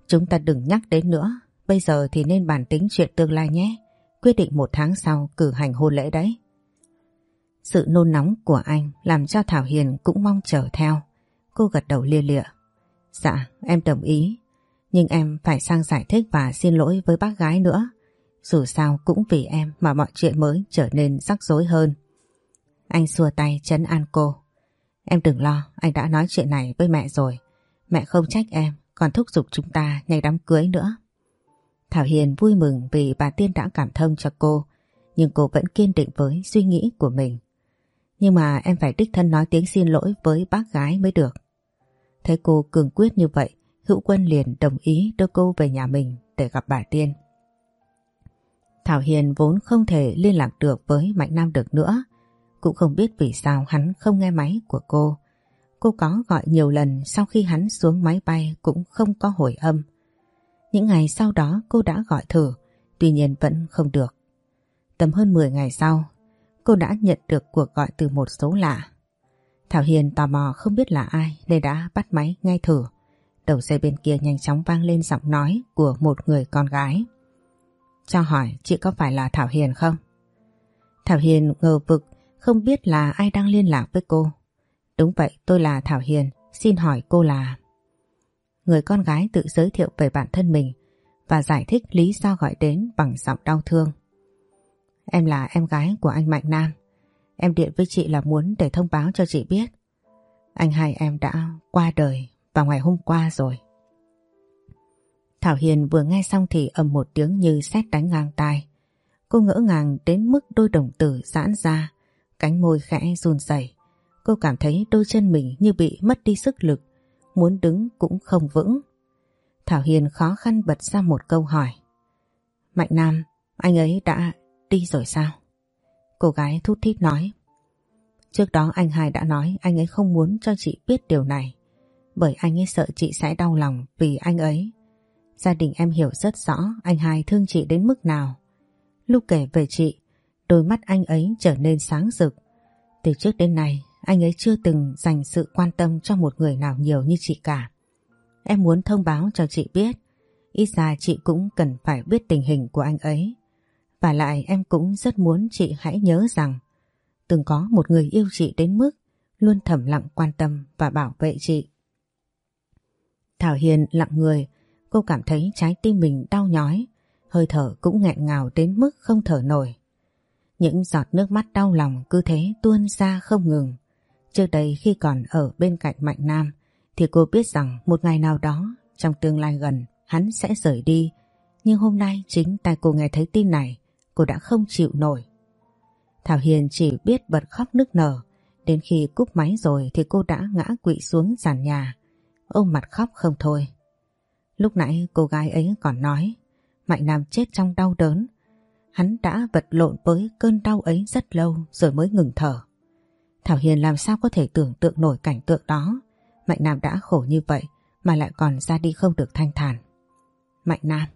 Chúng ta đừng nhắc đến nữa. Bây giờ thì nên bàn tính chuyện tương lai nhé. Quyết định một tháng sau cử hành hôn lễ đấy. Sự nôn nóng của anh làm cho Thảo Hiền cũng mong chờ theo. Cô gật đầu lia lịa. Dạ, em đồng ý. Nhưng em phải sang giải thích và xin lỗi với bác gái nữa. Dù sao cũng vì em mà mọi chuyện mới trở nên rắc rối hơn. Anh xua tay chấn an cô. Em đừng lo, anh đã nói chuyện này với mẹ rồi. Mẹ không trách em, còn thúc giục chúng ta ngày đám cưới nữa. Thảo Hiền vui mừng vì bà Tiên đã cảm thông cho cô, nhưng cô vẫn kiên định với suy nghĩ của mình. Nhưng mà em phải đích thân nói tiếng xin lỗi với bác gái mới được. Thấy cô cường quyết như vậy, Hữu Quân liền đồng ý đưa cô về nhà mình để gặp bà Tiên. Thảo Hiền vốn không thể liên lạc được với Mạnh Nam được nữa. Cũng không biết vì sao hắn không nghe máy của cô. Cô có gọi nhiều lần sau khi hắn xuống máy bay cũng không có hồi âm. Những ngày sau đó cô đã gọi thử, tuy nhiên vẫn không được. Tầm hơn 10 ngày sau, cô đã nhận được cuộc gọi từ một số lạ. Thảo Hiền tò mò không biết là ai nên đã bắt máy ngay thử. Đầu dây bên kia nhanh chóng vang lên giọng nói của một người con gái. Cho hỏi chị có phải là Thảo Hiền không? Thảo Hiền ngờ vực không biết là ai đang liên lạc với cô. Đúng vậy tôi là Thảo Hiền, xin hỏi cô là... người con gái tự giới thiệu về bản thân mình và giải thích lý do gọi đến bằng giọng đau thương. Em là em gái của anh Mạnh Nam. Em điện với chị là muốn để thông báo cho chị biết. Anh hai em đã qua đời vào ngày hôm qua rồi. Thảo Hiền vừa nghe xong thì ầm một tiếng như sét đánh ngang tai. Cô ngỡ ngàng đến mức đôi đồng tử giãn ra, cánh môi khẽ run rẩy. Cô cảm thấy đôi chân mình như bị mất đi sức lực, muốn đứng cũng không vững. Thảo Hiền khó khăn bật ra một câu hỏi. Mạnh Nam, anh ấy đã đi rồi sao? Cô gái thút thít nói. Trước đó anh hai đã nói anh ấy không muốn cho chị biết điều này, bởi anh ấy sợ chị sẽ đau lòng vì anh ấy. Gia đình em hiểu rất rõ anh hai thương chị đến mức nào. Lúc kể về chị, đôi mắt anh ấy trở nên sáng rực. Từ trước đến nay, anh ấy chưa từng dành sự quan tâm cho một người nào nhiều như chị cả. Em muốn thông báo cho chị biết, ít ra chị cũng cần phải biết tình hình của anh ấy. Và lại em cũng rất muốn chị hãy nhớ rằng từng có một người yêu chị đến mức luôn thầm lặng quan tâm và bảo vệ chị. Thảo Hiền lặng người, cô cảm thấy trái tim mình đau nhói, hơi thở cũng nghẹn ngào đến mức không thở nổi. Những giọt nước mắt đau lòng cứ thế tuôn ra không ngừng. Trước đây khi còn ở bên cạnh Mạnh Nam thì cô biết rằng một ngày nào đó trong tương lai gần hắn sẽ rời đi. Nhưng hôm nay chính tại cô nghe thấy tin này cô đã không chịu nổi. Thảo Hiền chỉ biết bật khóc nức nở. Đến khi cúp máy rồi thì cô đã ngã quỵ xuống sàn nhà, ôm mặt khóc không thôi. Lúc nãy cô gái ấy còn nói Mạnh Nam chết trong đau đớn. Hắn đã vật lộn với cơn đau ấy rất lâu rồi mới ngừng thở. Thảo Hiền làm sao có thể tưởng tượng nổi cảnh tượng đó. Mạnh Nam đã khổ như vậy mà lại còn ra đi không được thanh thản. Mạnh Nam.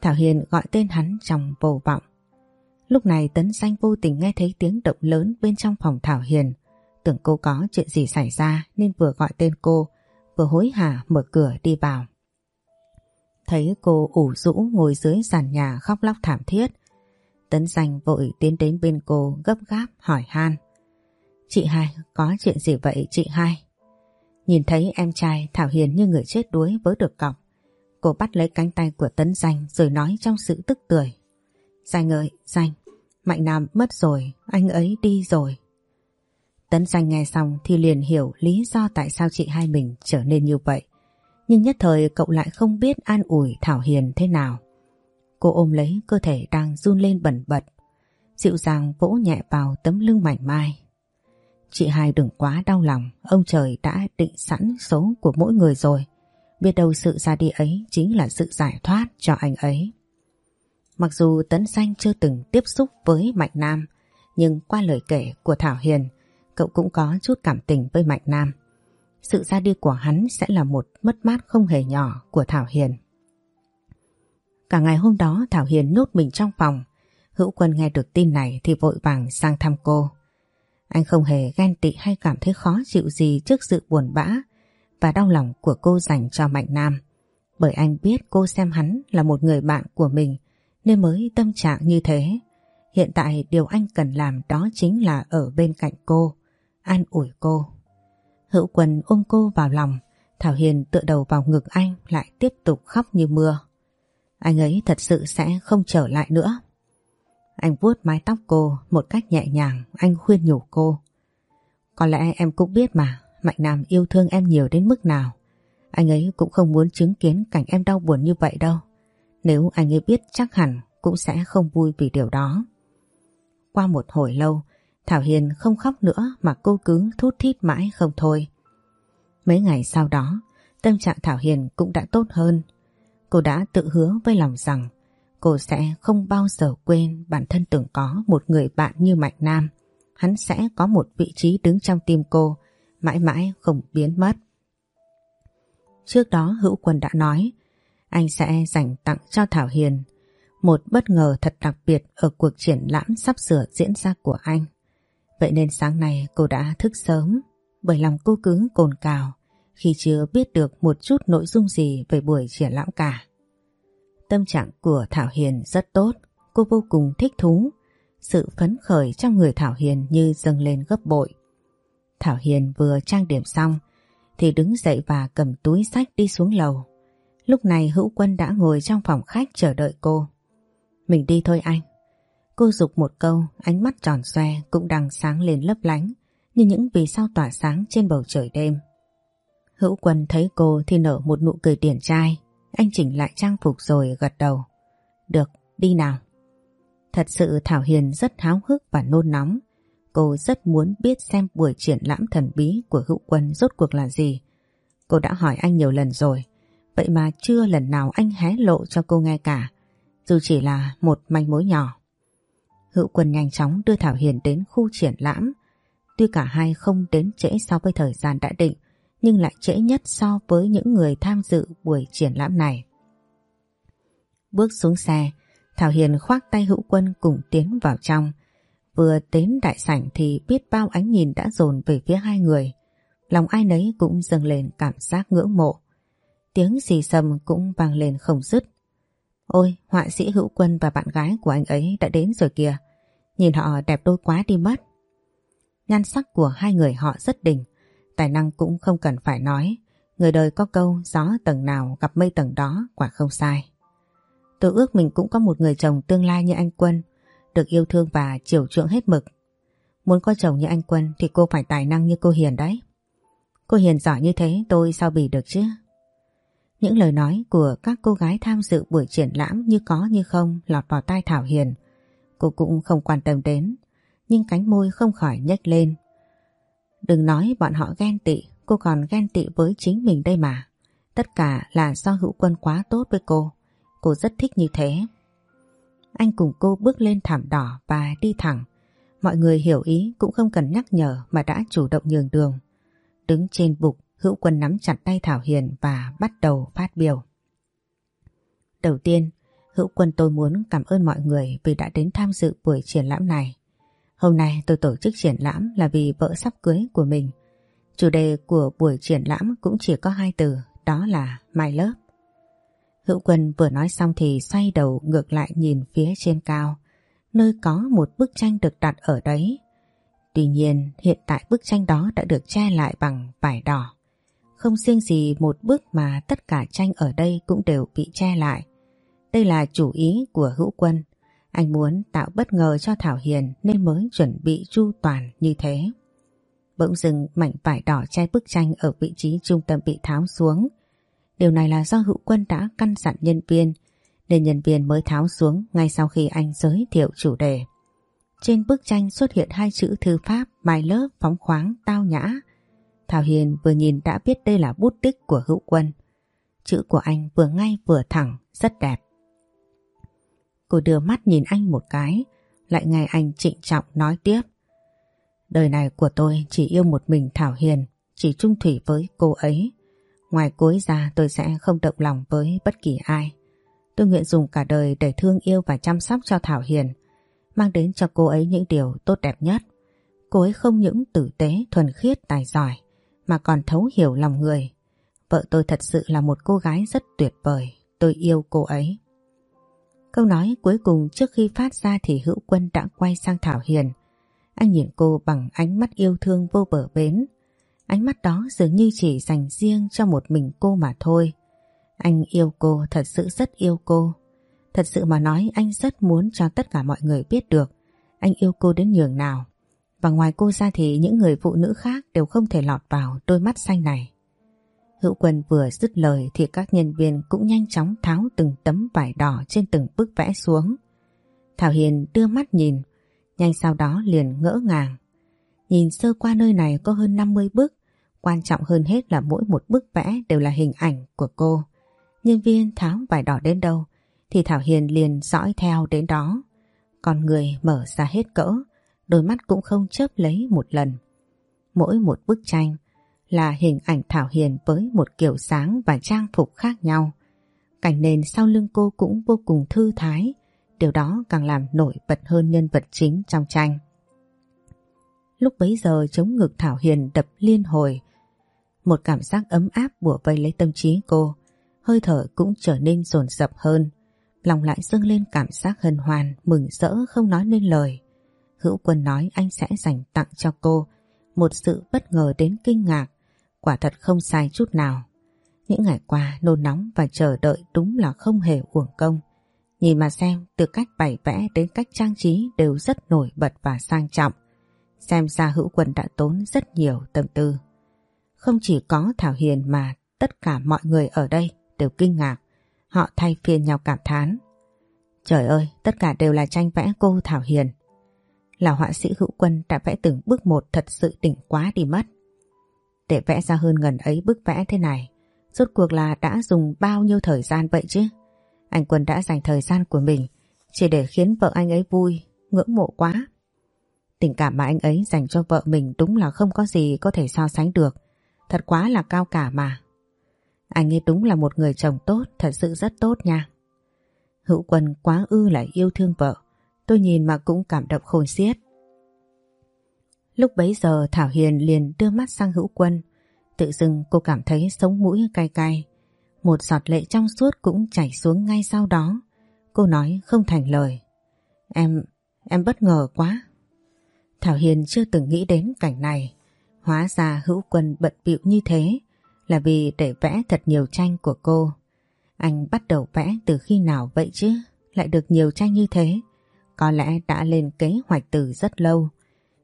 Thảo Hiền gọi tên hắn trong vô vọng. Lúc này Tấn Xanh vô tình nghe thấy tiếng động lớn bên trong phòng Thảo Hiền. Tưởng cô có chuyện gì xảy ra nên vừa gọi tên cô, vừa hối hả mở cửa đi vào. Thấy cô ủ rũ ngồi dưới sàn nhà khóc lóc thảm thiết. Tấn danh vội tiến đến bên cô gấp gáp hỏi han. Chị hai, có chuyện gì vậy chị hai? Nhìn thấy em trai Thảo Hiền như người chết đuối với được cọc. Cô bắt lấy cánh tay của Tấn Danh rồi nói trong sự tức tưởi. Danh ơi, Danh, Mạnh Nam mất rồi, anh ấy đi rồi. Tấn Danh nghe xong thì liền hiểu lý do tại sao chị hai mình trở nên như vậy. Nhưng nhất thời cậu lại không biết an ủi Thảo Hiền thế nào. Cô ôm lấy cơ thể đang run lên bẩn bật. Dịu dàng vỗ nhẹ vào tấm lưng mảnh mai. Chị hai đừng quá đau lòng, ông trời đã định sẵn số của mỗi người rồi. Biết đâu sự ra đi ấy chính là sự giải thoát cho anh ấy. Mặc dù Tấn Xanh chưa từng tiếp xúc với Mạnh Nam, nhưng qua lời kể của Thảo Hiền, cậu cũng có chút cảm tình với Mạnh Nam. Sự ra đi của hắn sẽ là một mất mát không hề nhỏ của Thảo Hiền. Cả ngày hôm đó Thảo Hiền nhốt mình trong phòng. Hữu Quân nghe được tin này thì vội vàng sang thăm cô. Anh không hề ghen tị hay cảm thấy khó chịu gì trước sự buồn bã và đau lòng của cô dành cho Mạnh Nam. Bởi anh biết cô xem hắn là một người bạn của mình nên mới tâm trạng như thế. Hiện tại điều anh cần làm đó chính là ở bên cạnh cô, an ủi cô. Hữu Quân ôm cô vào lòng, Thảo Hiền tựa đầu vào ngực anh lại tiếp tục khóc như mưa. Anh ấy thật sự sẽ không trở lại nữa. Anh vuốt mái tóc cô một cách nhẹ nhàng, anh khuyên nhủ cô. Có lẽ em cũng biết mà, Mạnh Nam yêu thương em nhiều đến mức nào. Anh ấy cũng không muốn chứng kiến cảnh em đau buồn như vậy đâu. Nếu anh ấy biết chắc hẳn cũng sẽ không vui vì điều đó. Qua một hồi lâu, Thảo Hiền không khóc nữa mà cô cứ thút thít mãi không thôi. Mấy ngày sau đó, tâm trạng Thảo Hiền cũng đã tốt hơn. Cô đã tự hứa với lòng rằng cô sẽ không bao giờ quên bản thân từng có một người bạn như Mạnh Nam. Hắn sẽ có một vị trí đứng trong tim cô, mãi mãi không biến mất. Trước đó Hữu Quân đã nói anh sẽ dành tặng cho Thảo Hiền một bất ngờ thật đặc biệt ở cuộc triển lãm sắp sửa diễn ra của anh. Vậy nên sáng nay cô đã thức sớm bởi lòng cô cứ cồn cào khi chưa biết được một chút nội dung gì về buổi triển lãm cả. Tâm trạng của Thảo Hiền rất tốt, cô vô cùng thích thú. Sự phấn khởi trong người Thảo Hiền như dâng lên gấp bội. Thảo Hiền vừa trang điểm xong thì đứng dậy và cầm túi sách đi xuống lầu. Lúc này hữu quân đã ngồi trong phòng khách chờ đợi cô. Mình đi thôi anh. Cô dục một câu, ánh mắt tròn xoe cũng đang sáng lên lấp lánh như những vì sao tỏa sáng trên bầu trời đêm. Hữu quân thấy cô thì nở một nụ cười điển trai. Anh chỉnh lại trang phục rồi gật đầu. Được, đi nào. Thật sự Thảo Hiền rất háo hức và nôn nóng. Cô rất muốn biết xem buổi triển lãm thần bí của hữu quân rốt cuộc là gì. Cô đã hỏi anh nhiều lần rồi. Vậy mà chưa lần nào anh hé lộ cho cô nghe cả. Dù chỉ là một manh mối nhỏ. Hữu quân nhanh chóng đưa Thảo Hiền đến khu triển lãm. Tuy cả hai không đến trễ so với thời gian đã định, nhưng lại trễ nhất so với những người tham dự buổi triển lãm này. Bước xuống xe, Thảo Hiền khoác tay hữu quân cùng tiến vào trong. Vừa đến đại sảnh thì biết bao ánh nhìn đã dồn về phía hai người. Lòng ai nấy cũng dâng lên cảm giác ngưỡng mộ. Tiếng xì sầm cũng vang lên không dứt. Ôi, họa sĩ hữu quân và bạn gái của anh ấy đã đến rồi kìa. Nhìn họ đẹp đôi quá đi mất. Nhan sắc của hai người họ rất đỉnh. Tài năng cũng không cần phải nói. Người đời có câu gió tầng nào gặp mây tầng đó quả không sai. Tôi ước mình cũng có một người chồng tương lai như anh Quân, được yêu thương và chiều chuộng hết mực. Muốn có chồng như anh Quân thì cô phải tài năng như cô Hiền đấy. Cô Hiền giỏi như thế tôi sao bì được chứ? Những lời nói của các cô gái tham dự buổi triển lãm như có như không lọt vào tai Thảo Hiền. Cô cũng không quan tâm đến, nhưng cánh môi không khỏi nhếch lên. Đừng nói bọn họ ghen tị, cô còn ghen tị với chính mình đây mà. Tất cả là do hữu quân quá tốt với cô. Cô rất thích như thế. Anh cùng cô bước lên thảm đỏ và đi thẳng. Mọi người hiểu ý cũng không cần nhắc nhở mà đã chủ động nhường đường. Đứng trên bục, hữu quân nắm chặt tay Thảo Hiền và bắt đầu phát biểu. Đầu tiên, hữu quân tôi muốn cảm ơn mọi người vì đã đến tham dự buổi triển lãm này. Hôm nay tôi tổ chức triển lãm là vì vợ sắp cưới của mình. Chủ đề của buổi triển lãm cũng chỉ có hai từ, đó là My Love. Hữu Quân vừa nói xong thì xoay đầu ngược lại nhìn phía trên cao, nơi có một bức tranh được đặt ở đấy. Tuy nhiên hiện tại bức tranh đó đã được che lại bằng vải đỏ. Không riêng gì một bước mà tất cả tranh ở đây cũng đều bị che lại. Đây là chủ ý của Hữu Quân. Anh muốn tạo bất ngờ cho Thảo Hiền nên mới chuẩn bị chu toàn như thế. Bỗng dừng mảnh vải đỏ che bức tranh ở vị trí trung tâm bị tháo xuống Điều này là do hữu quân đã căn dặn nhân viên, nên nhân viên mới tháo xuống ngay sau khi anh giới thiệu chủ đề. Trên bức tranh xuất hiện hai chữ thư pháp bài lớp phóng khoáng tao nhã. Thảo Hiền vừa nhìn đã biết đây là bút tích của hữu quân. Chữ của anh vừa ngay vừa thẳng, rất đẹp. Cô đưa mắt nhìn anh một cái, lại nghe anh trịnh trọng nói tiếp. Đời này của tôi chỉ yêu một mình Thảo Hiền, chỉ trung thủy với cô ấy. Ngoài cuối ra tôi sẽ không động lòng với bất kỳ ai. Tôi nguyện dùng cả đời để thương yêu và chăm sóc cho Thảo Hiền, mang đến cho cô ấy những điều tốt đẹp nhất. Cô ấy không những tử tế, thuần khiết, tài giỏi, mà còn thấu hiểu lòng người. Vợ tôi thật sự là một cô gái rất tuyệt vời, tôi yêu cô ấy. Câu nói cuối cùng trước khi phát ra thì hữu quân đã quay sang Thảo Hiền. Anh nhìn cô bằng ánh mắt yêu thương vô bờ bến, Ánh mắt đó dường như chỉ dành riêng cho một mình cô mà thôi. Anh yêu cô, thật sự rất yêu cô. Thật sự mà nói anh rất muốn cho tất cả mọi người biết được anh yêu cô đến nhường nào. Và ngoài cô ra thì những người phụ nữ khác đều không thể lọt vào đôi mắt xanh này. Hữu Quân vừa dứt lời thì các nhân viên cũng nhanh chóng tháo từng tấm vải đỏ trên từng bức vẽ xuống. Thảo Hiền đưa mắt nhìn, nhanh sau đó liền ngỡ ngàng. Nhìn sơ qua nơi này có hơn 50 bức, Quan trọng hơn hết là mỗi một bức vẽ đều là hình ảnh của cô. Nhân viên tháo vải đỏ đến đâu thì Thảo Hiền liền dõi theo đến đó. Con người mở ra hết cỡ, đôi mắt cũng không chớp lấy một lần. Mỗi một bức tranh là hình ảnh Thảo Hiền với một kiểu sáng và trang phục khác nhau. Cảnh nền sau lưng cô cũng vô cùng thư thái, điều đó càng làm nổi bật hơn nhân vật chính trong tranh. Lúc bấy giờ chống ngực Thảo Hiền đập liên hồi, một cảm giác ấm áp bủa vây lấy tâm trí cô, hơi thở cũng trở nên dồn dập hơn. Lòng lại dâng lên cảm giác hân hoan, mừng rỡ không nói nên lời. Hữu quân nói anh sẽ dành tặng cho cô một sự bất ngờ đến kinh ngạc quả thật không sai chút nào. Những ngày qua nôn nóng và chờ đợi đúng là không hề uổng công. Nhìn mà xem từ cách bày vẽ đến cách trang trí đều rất nổi bật và sang trọng. Xem ra hữu quân đã tốn rất nhiều tâm tư. Không chỉ có Thảo Hiền mà tất cả mọi người ở đây đều kinh ngạc. Họ thay phiên nhau cảm thán. Trời ơi, tất cả đều là tranh vẽ cô Thảo Hiền. Là họa sĩ hữu quân đã vẽ từng bước một thật sự tỉnh quá đi mất. Để vẽ ra hơn gần ấy bức vẽ thế này, rốt cuộc là đã dùng bao nhiêu thời gian vậy chứ? Anh Quân đã dành thời gian của mình chỉ để khiến vợ anh ấy vui, ngưỡng mộ quá. Tình cảm mà anh ấy dành cho vợ mình đúng là không có gì có thể so sánh được. Thật quá là cao cả mà. Anh ấy đúng là một người chồng tốt, thật sự rất tốt nha. Hữu Quân quá ư lại yêu thương vợ. Tôi nhìn mà cũng cảm động khôn xiết. Lúc bấy giờ Thảo Hiền liền đưa mắt sang Hữu Quân. Tự dưng cô cảm thấy sống mũi cay cay. Một giọt lệ trong suốt cũng chảy xuống ngay sau đó. Cô nói không thành lời. Em, em bất ngờ quá. Thảo Hiền chưa từng nghĩ đến cảnh này. Hóa ra hữu quân bận bịu như thế là vì để vẽ thật nhiều tranh của cô. Anh bắt đầu vẽ từ khi nào vậy chứ? Lại được nhiều tranh như thế. Có lẽ đã lên kế hoạch từ rất lâu.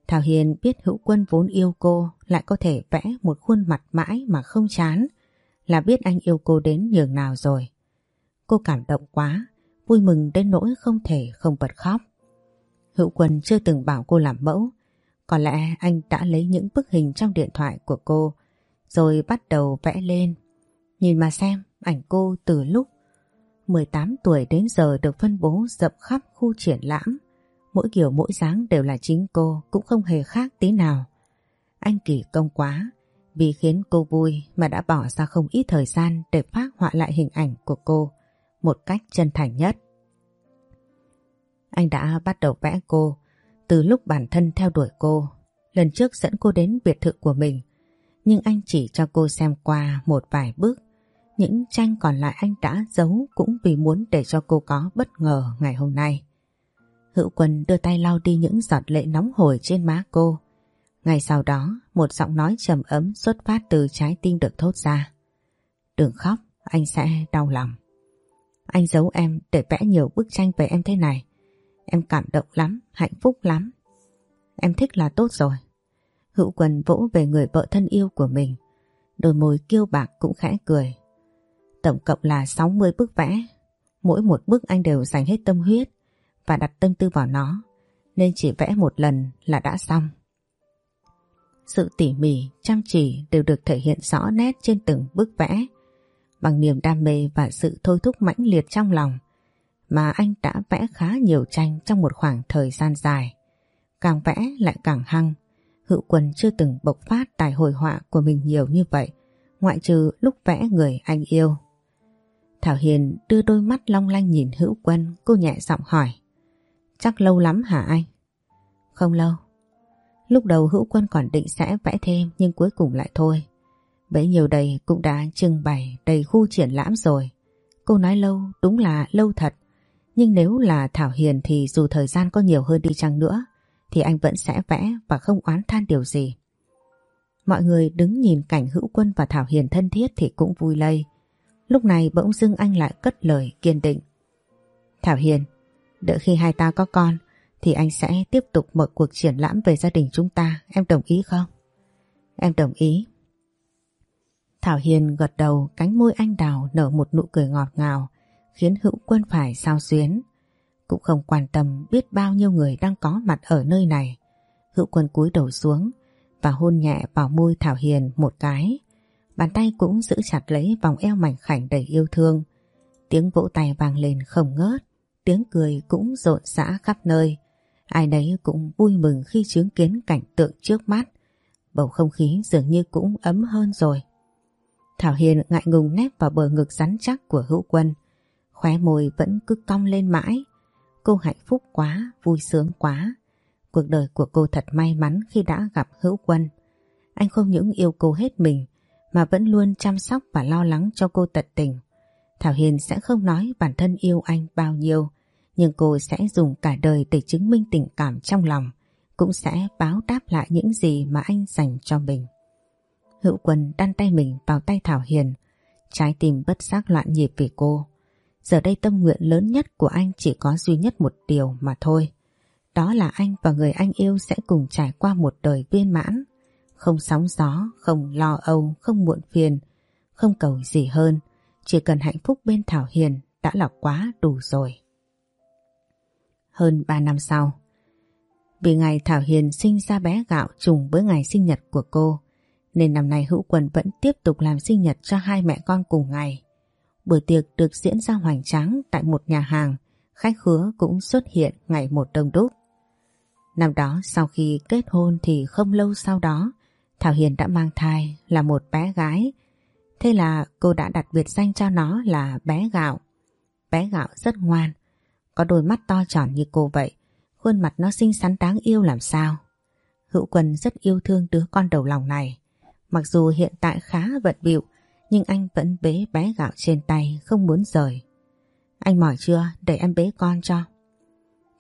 Thảo Hiền biết hữu quân vốn yêu cô lại có thể vẽ một khuôn mặt mãi mà không chán là biết anh yêu cô đến nhường nào rồi. Cô cảm động quá, vui mừng đến nỗi không thể không bật khóc. Hữu Quân chưa từng bảo cô làm mẫu, có lẽ anh đã lấy những bức hình trong điện thoại của cô rồi bắt đầu vẽ lên. Nhìn mà xem, ảnh cô từ lúc 18 tuổi đến giờ được phân bố rộng khắp khu triển lãm. Mỗi kiểu mỗi dáng đều là chính cô, cũng không hề khác tí nào. Anh kỳ công quá, vì khiến cô vui mà đã bỏ ra không ít thời gian để phát họa lại hình ảnh của cô một cách chân thành nhất. Anh đã bắt đầu vẽ cô từ lúc bản thân theo đuổi cô. Lần trước dẫn cô đến biệt thự của mình nhưng anh chỉ cho cô xem qua một vài bước. Những tranh còn lại anh đã giấu cũng vì muốn để cho cô có bất ngờ ngày hôm nay. Hữu Quân đưa tay lau đi những giọt lệ nóng hổi trên má cô. Ngay sau đó, một giọng nói trầm ấm xuất phát từ trái tim được thốt ra. Đừng khóc, anh sẽ đau lòng. Anh giấu em để vẽ nhiều bức tranh về em thế này. Em cảm động lắm, hạnh phúc lắm. Em thích là tốt rồi. Hữu Quân vỗ về người vợ thân yêu của mình. Đôi môi kiêu bạc cũng khẽ cười. Tổng cộng là 60 bức vẽ. Mỗi một bức anh đều dành hết tâm huyết và đặt tâm tư vào nó. Nên chỉ vẽ một lần là đã xong. Sự tỉ mỉ, chăm chỉ đều được thể hiện rõ nét trên từng bức vẽ. Bằng niềm đam mê và sự thôi thúc mãnh liệt trong lòng mà anh đã vẽ khá nhiều tranh trong một khoảng thời gian dài. Càng vẽ lại càng hăng. Hữu Quần chưa từng bộc phát tài hồi họa của mình nhiều như vậy, ngoại trừ lúc vẽ người anh yêu. Thảo Hiền đưa đôi mắt long lanh nhìn Hữu Quân, cô nhẹ giọng hỏi. Chắc lâu lắm hả anh? Không lâu, Lúc đầu hữu quân còn định sẽ vẽ thêm nhưng cuối cùng lại thôi. Bấy nhiêu đây cũng đã trưng bày đầy khu triển lãm rồi. Cô nói lâu đúng là lâu thật. Nhưng nếu là Thảo Hiền thì dù thời gian có nhiều hơn đi chăng nữa thì anh vẫn sẽ vẽ và không oán than điều gì. Mọi người đứng nhìn cảnh hữu quân và Thảo Hiền thân thiết thì cũng vui lây. Lúc này bỗng dưng anh lại cất lời kiên định. Thảo Hiền, đợi khi hai ta có con thì anh sẽ tiếp tục mở cuộc triển lãm về gia đình chúng ta. Em đồng ý không? Em đồng ý. Thảo Hiền gật đầu cánh môi anh đào nở một nụ cười ngọt ngào khiến hữu quân phải sao xuyến. Cũng không quan tâm biết bao nhiêu người đang có mặt ở nơi này. Hữu quân cúi đầu xuống và hôn nhẹ vào môi Thảo Hiền một cái. Bàn tay cũng giữ chặt lấy vòng eo mảnh khảnh đầy yêu thương. Tiếng vỗ tay vang lên không ngớt, tiếng cười cũng rộn rã khắp nơi. Ai đấy cũng vui mừng khi chứng kiến cảnh tượng trước mắt. Bầu không khí dường như cũng ấm hơn rồi. Thảo Hiền ngại ngùng nép vào bờ ngực rắn chắc của hữu quân. Khóe môi vẫn cứ cong lên mãi. Cô hạnh phúc quá, vui sướng quá. Cuộc đời của cô thật may mắn khi đã gặp hữu quân. Anh không những yêu cô hết mình mà vẫn luôn chăm sóc và lo lắng cho cô tận tình. Thảo Hiền sẽ không nói bản thân yêu anh bao nhiêu nhưng cô sẽ dùng cả đời để chứng minh tình cảm trong lòng, cũng sẽ báo đáp lại những gì mà anh dành cho mình. Hữu Quân đan tay mình vào tay Thảo Hiền, trái tim bất giác loạn nhịp vì cô. Giờ đây tâm nguyện lớn nhất của anh chỉ có duy nhất một điều mà thôi. Đó là anh và người anh yêu sẽ cùng trải qua một đời viên mãn. Không sóng gió, không lo âu, không muộn phiền, không cầu gì hơn. Chỉ cần hạnh phúc bên Thảo Hiền đã là quá đủ rồi. Hơn 3 năm sau, vì ngày Thảo Hiền sinh ra bé gạo trùng với ngày sinh nhật của cô, nên năm nay Hữu Quân vẫn tiếp tục làm sinh nhật cho hai mẹ con cùng ngày. Buổi tiệc được diễn ra hoành tráng tại một nhà hàng, khách khứa cũng xuất hiện ngày một đông đúc. Năm đó sau khi kết hôn thì không lâu sau đó, Thảo Hiền đã mang thai là một bé gái. Thế là cô đã đặt biệt danh cho nó là bé gạo. Bé gạo rất ngoan, có đôi mắt to tròn như cô vậy, khuôn mặt nó xinh xắn đáng yêu làm sao. Hữu Quân rất yêu thương đứa con đầu lòng này. Mặc dù hiện tại khá vận bịu nhưng anh vẫn bế bé gạo trên tay không muốn rời. Anh mỏi chưa? Để em bế con cho.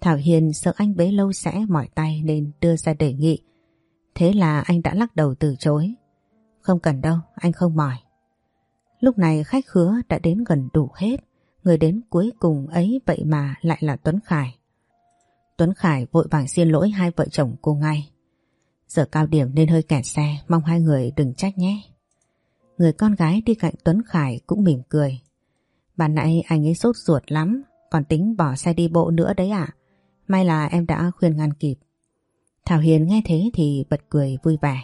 Thảo Hiền sợ anh bế lâu sẽ mỏi tay nên đưa ra đề nghị. Thế là anh đã lắc đầu từ chối. Không cần đâu, anh không mỏi. Lúc này khách khứa đã đến gần đủ hết. Người đến cuối cùng ấy vậy mà lại là Tuấn Khải. Tuấn Khải vội vàng xin lỗi hai vợ chồng cô ngay. Giờ cao điểm nên hơi kẹt xe, mong hai người đừng trách nhé. Người con gái đi cạnh Tuấn Khải cũng mỉm cười. Bạn nãy anh ấy sốt ruột lắm, còn tính bỏ xe đi bộ nữa đấy ạ. May là em đã khuyên ngăn kịp. Thảo Hiền nghe thế thì bật cười vui vẻ.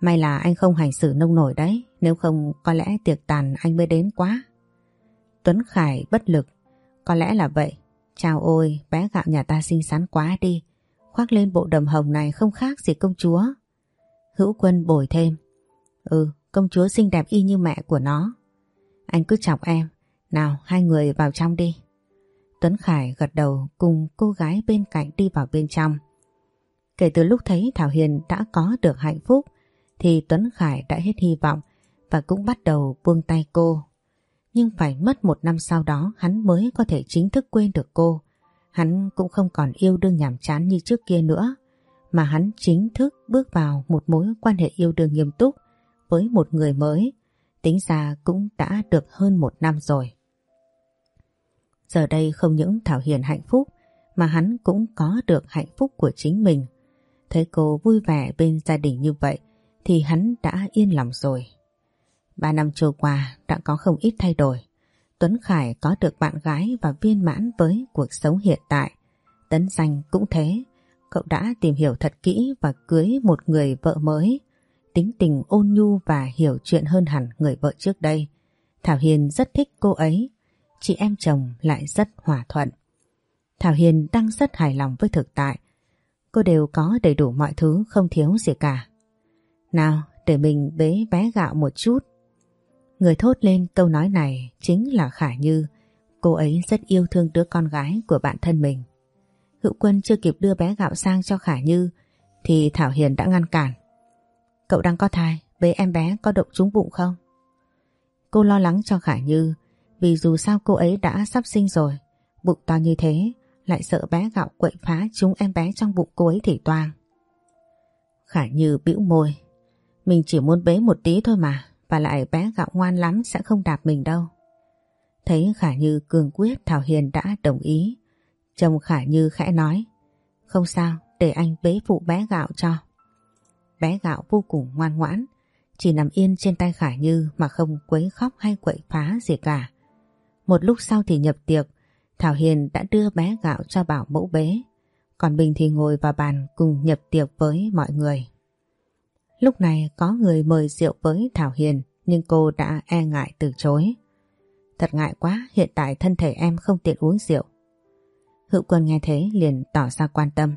May là anh không hành xử nông nổi đấy, nếu không có lẽ tiệc tàn anh mới đến quá. Tuấn Khải bất lực, có lẽ là vậy. Chào ôi, bé gạo nhà ta xinh xắn quá đi, khoác lên bộ đầm hồng này không khác gì công chúa. Hữu quân bồi thêm. Ừ, công chúa xinh đẹp y như mẹ của nó. Anh cứ chọc em, nào hai người vào trong đi. Tuấn Khải gật đầu cùng cô gái bên cạnh đi vào bên trong. Kể từ lúc thấy Thảo Hiền đã có được hạnh phúc, thì Tuấn Khải đã hết hy vọng và cũng bắt đầu buông tay cô. Nhưng phải mất một năm sau đó, hắn mới có thể chính thức quên được cô. Hắn cũng không còn yêu đương nhảm chán như trước kia nữa, mà hắn chính thức bước vào một mối quan hệ yêu đương nghiêm túc với một người mới. Tính ra cũng đã được hơn một năm rồi. Giờ đây không những Thảo Hiền hạnh phúc, mà hắn cũng có được hạnh phúc của chính mình. Thấy cô vui vẻ bên gia đình như vậy, thì hắn đã yên lòng rồi. Ba năm trôi qua, đã có không ít thay đổi. Tuấn Khải có được bạn gái và viên mãn với cuộc sống hiện tại. Tấn Danh cũng thế. Cậu đã tìm hiểu thật kỹ và cưới một người vợ mới. Tính tình ôn nhu và hiểu chuyện hơn hẳn người vợ trước đây. Thảo Hiền rất thích cô ấy chị em chồng lại rất hòa thuận. Thảo Hiền đang rất hài lòng với thực tại. Cô đều có đầy đủ mọi thứ không thiếu gì cả. Nào, để mình bế bé gạo một chút. Người thốt lên câu nói này chính là Khả Như. Cô ấy rất yêu thương đứa con gái của bạn thân mình. Hữu Quân chưa kịp đưa bé gạo sang cho Khả Như thì Thảo Hiền đã ngăn cản. Cậu đang có thai, bế em bé có động trúng bụng không? Cô lo lắng cho Khả Như vì dù sao cô ấy đã sắp sinh rồi, bụng to như thế, lại sợ bé gạo quậy phá chúng em bé trong bụng cô ấy thì toang. Khả Như bĩu môi, mình chỉ muốn bế một tí thôi mà, và lại bé gạo ngoan lắm sẽ không đạp mình đâu. Thấy Khả Như cường quyết Thảo Hiền đã đồng ý. Chồng Khả Như khẽ nói, không sao, để anh bế phụ bé gạo cho. Bé gạo vô cùng ngoan ngoãn, chỉ nằm yên trên tay Khả Như mà không quấy khóc hay quậy phá gì cả. Một lúc sau thì nhập tiệc, Thảo Hiền đã đưa bé gạo cho bảo mẫu bế, còn Bình thì ngồi vào bàn cùng nhập tiệc với mọi người. Lúc này có người mời rượu với Thảo Hiền nhưng cô đã e ngại từ chối. Thật ngại quá, hiện tại thân thể em không tiện uống rượu. Hữu quân nghe thế liền tỏ ra quan tâm.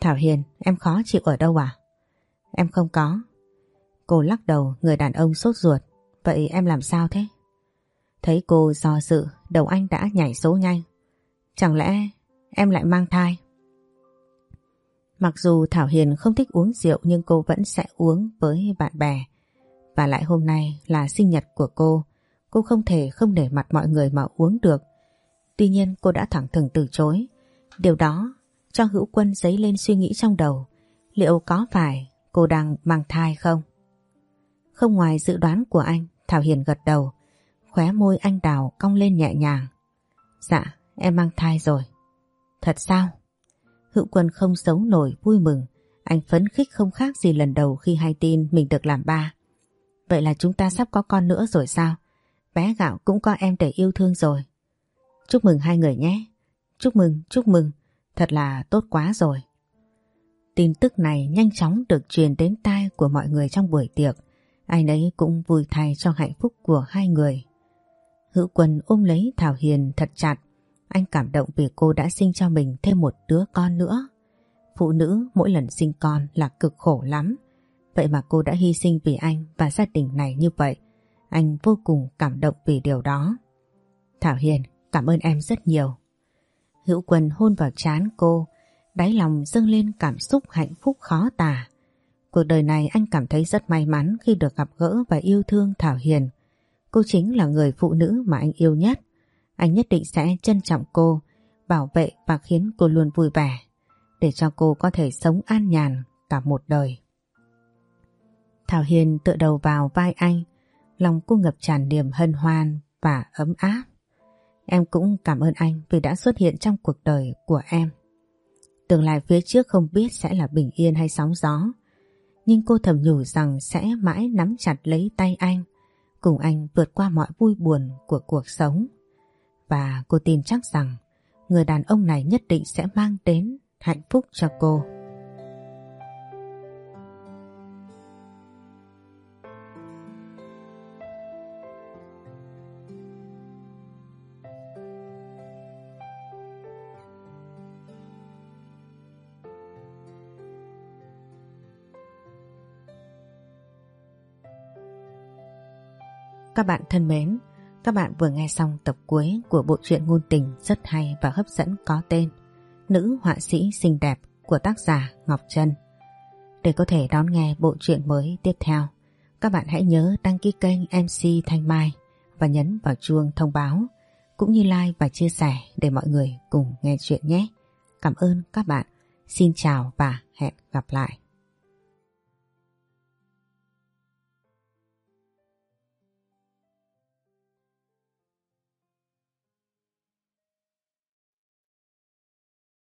Thảo Hiền, em khó chịu ở đâu à? Em không có. Cô lắc đầu, người đàn ông sốt ruột. Vậy em làm sao thế? Thấy cô do dự, đầu anh đã nhảy số nhanh. Chẳng lẽ em lại mang thai? Mặc dù Thảo Hiền không thích uống rượu nhưng cô vẫn sẽ uống với bạn bè. Và lại hôm nay là sinh nhật của cô, cô không thể không để mặt mọi người mà uống được. Tuy nhiên cô đã thẳng thừng từ chối. Điều đó cho hữu quân giấy lên suy nghĩ trong đầu. Liệu có phải cô đang mang thai không? Không ngoài dự đoán của anh, Thảo Hiền gật đầu, khóe môi anh đào cong lên nhẹ nhàng. Dạ, em mang thai rồi. Thật sao? Hữu quân không giấu nổi vui mừng, anh phấn khích không khác gì lần đầu khi hay tin mình được làm ba. Vậy là chúng ta sắp có con nữa rồi sao? Bé gạo cũng có em để yêu thương rồi. Chúc mừng hai người nhé. Chúc mừng, chúc mừng. Thật là tốt quá rồi. Tin tức này nhanh chóng được truyền đến tai của mọi người trong buổi tiệc. Ai nấy cũng vui thay cho hạnh phúc của hai người. Hữu quân ôm lấy Thảo Hiền thật chặt. Anh cảm động vì cô đã sinh cho mình thêm một đứa con nữa. Phụ nữ mỗi lần sinh con là cực khổ lắm. Vậy mà cô đã hy sinh vì anh và gia đình này như vậy. Anh vô cùng cảm động vì điều đó. Thảo Hiền, cảm ơn em rất nhiều. Hữu Quân hôn vào trán cô, đáy lòng dâng lên cảm xúc hạnh phúc khó tả. Cuộc đời này anh cảm thấy rất may mắn khi được gặp gỡ và yêu thương Thảo Hiền. Cô chính là người phụ nữ mà anh yêu nhất. Anh nhất định sẽ trân trọng cô, bảo vệ và khiến cô luôn vui vẻ, để cho cô có thể sống an nhàn cả một đời. Thảo Hiền tựa đầu vào vai anh, lòng cô ngập tràn niềm hân hoan và ấm áp. Em cũng cảm ơn anh vì đã xuất hiện trong cuộc đời của em. Tương lai phía trước không biết sẽ là bình yên hay sóng gió, nhưng cô thầm nhủ rằng sẽ mãi nắm chặt lấy tay anh, cùng anh vượt qua mọi vui buồn của cuộc sống. Và cô tin chắc rằng người đàn ông này nhất định sẽ mang đến hạnh phúc cho cô. Các bạn thân mến, các bạn vừa nghe xong tập cuối của bộ truyện ngôn tình rất hay và hấp dẫn có tên Nữ họa sĩ xinh đẹp của tác giả Ngọc Trân. Để có thể đón nghe bộ truyện mới tiếp theo, các bạn hãy nhớ đăng ký kênh MC Thanh Mai và nhấn vào chuông thông báo cũng như like và chia sẻ để mọi người cùng nghe chuyện nhé. Cảm ơn các bạn. Xin chào và hẹn gặp lại.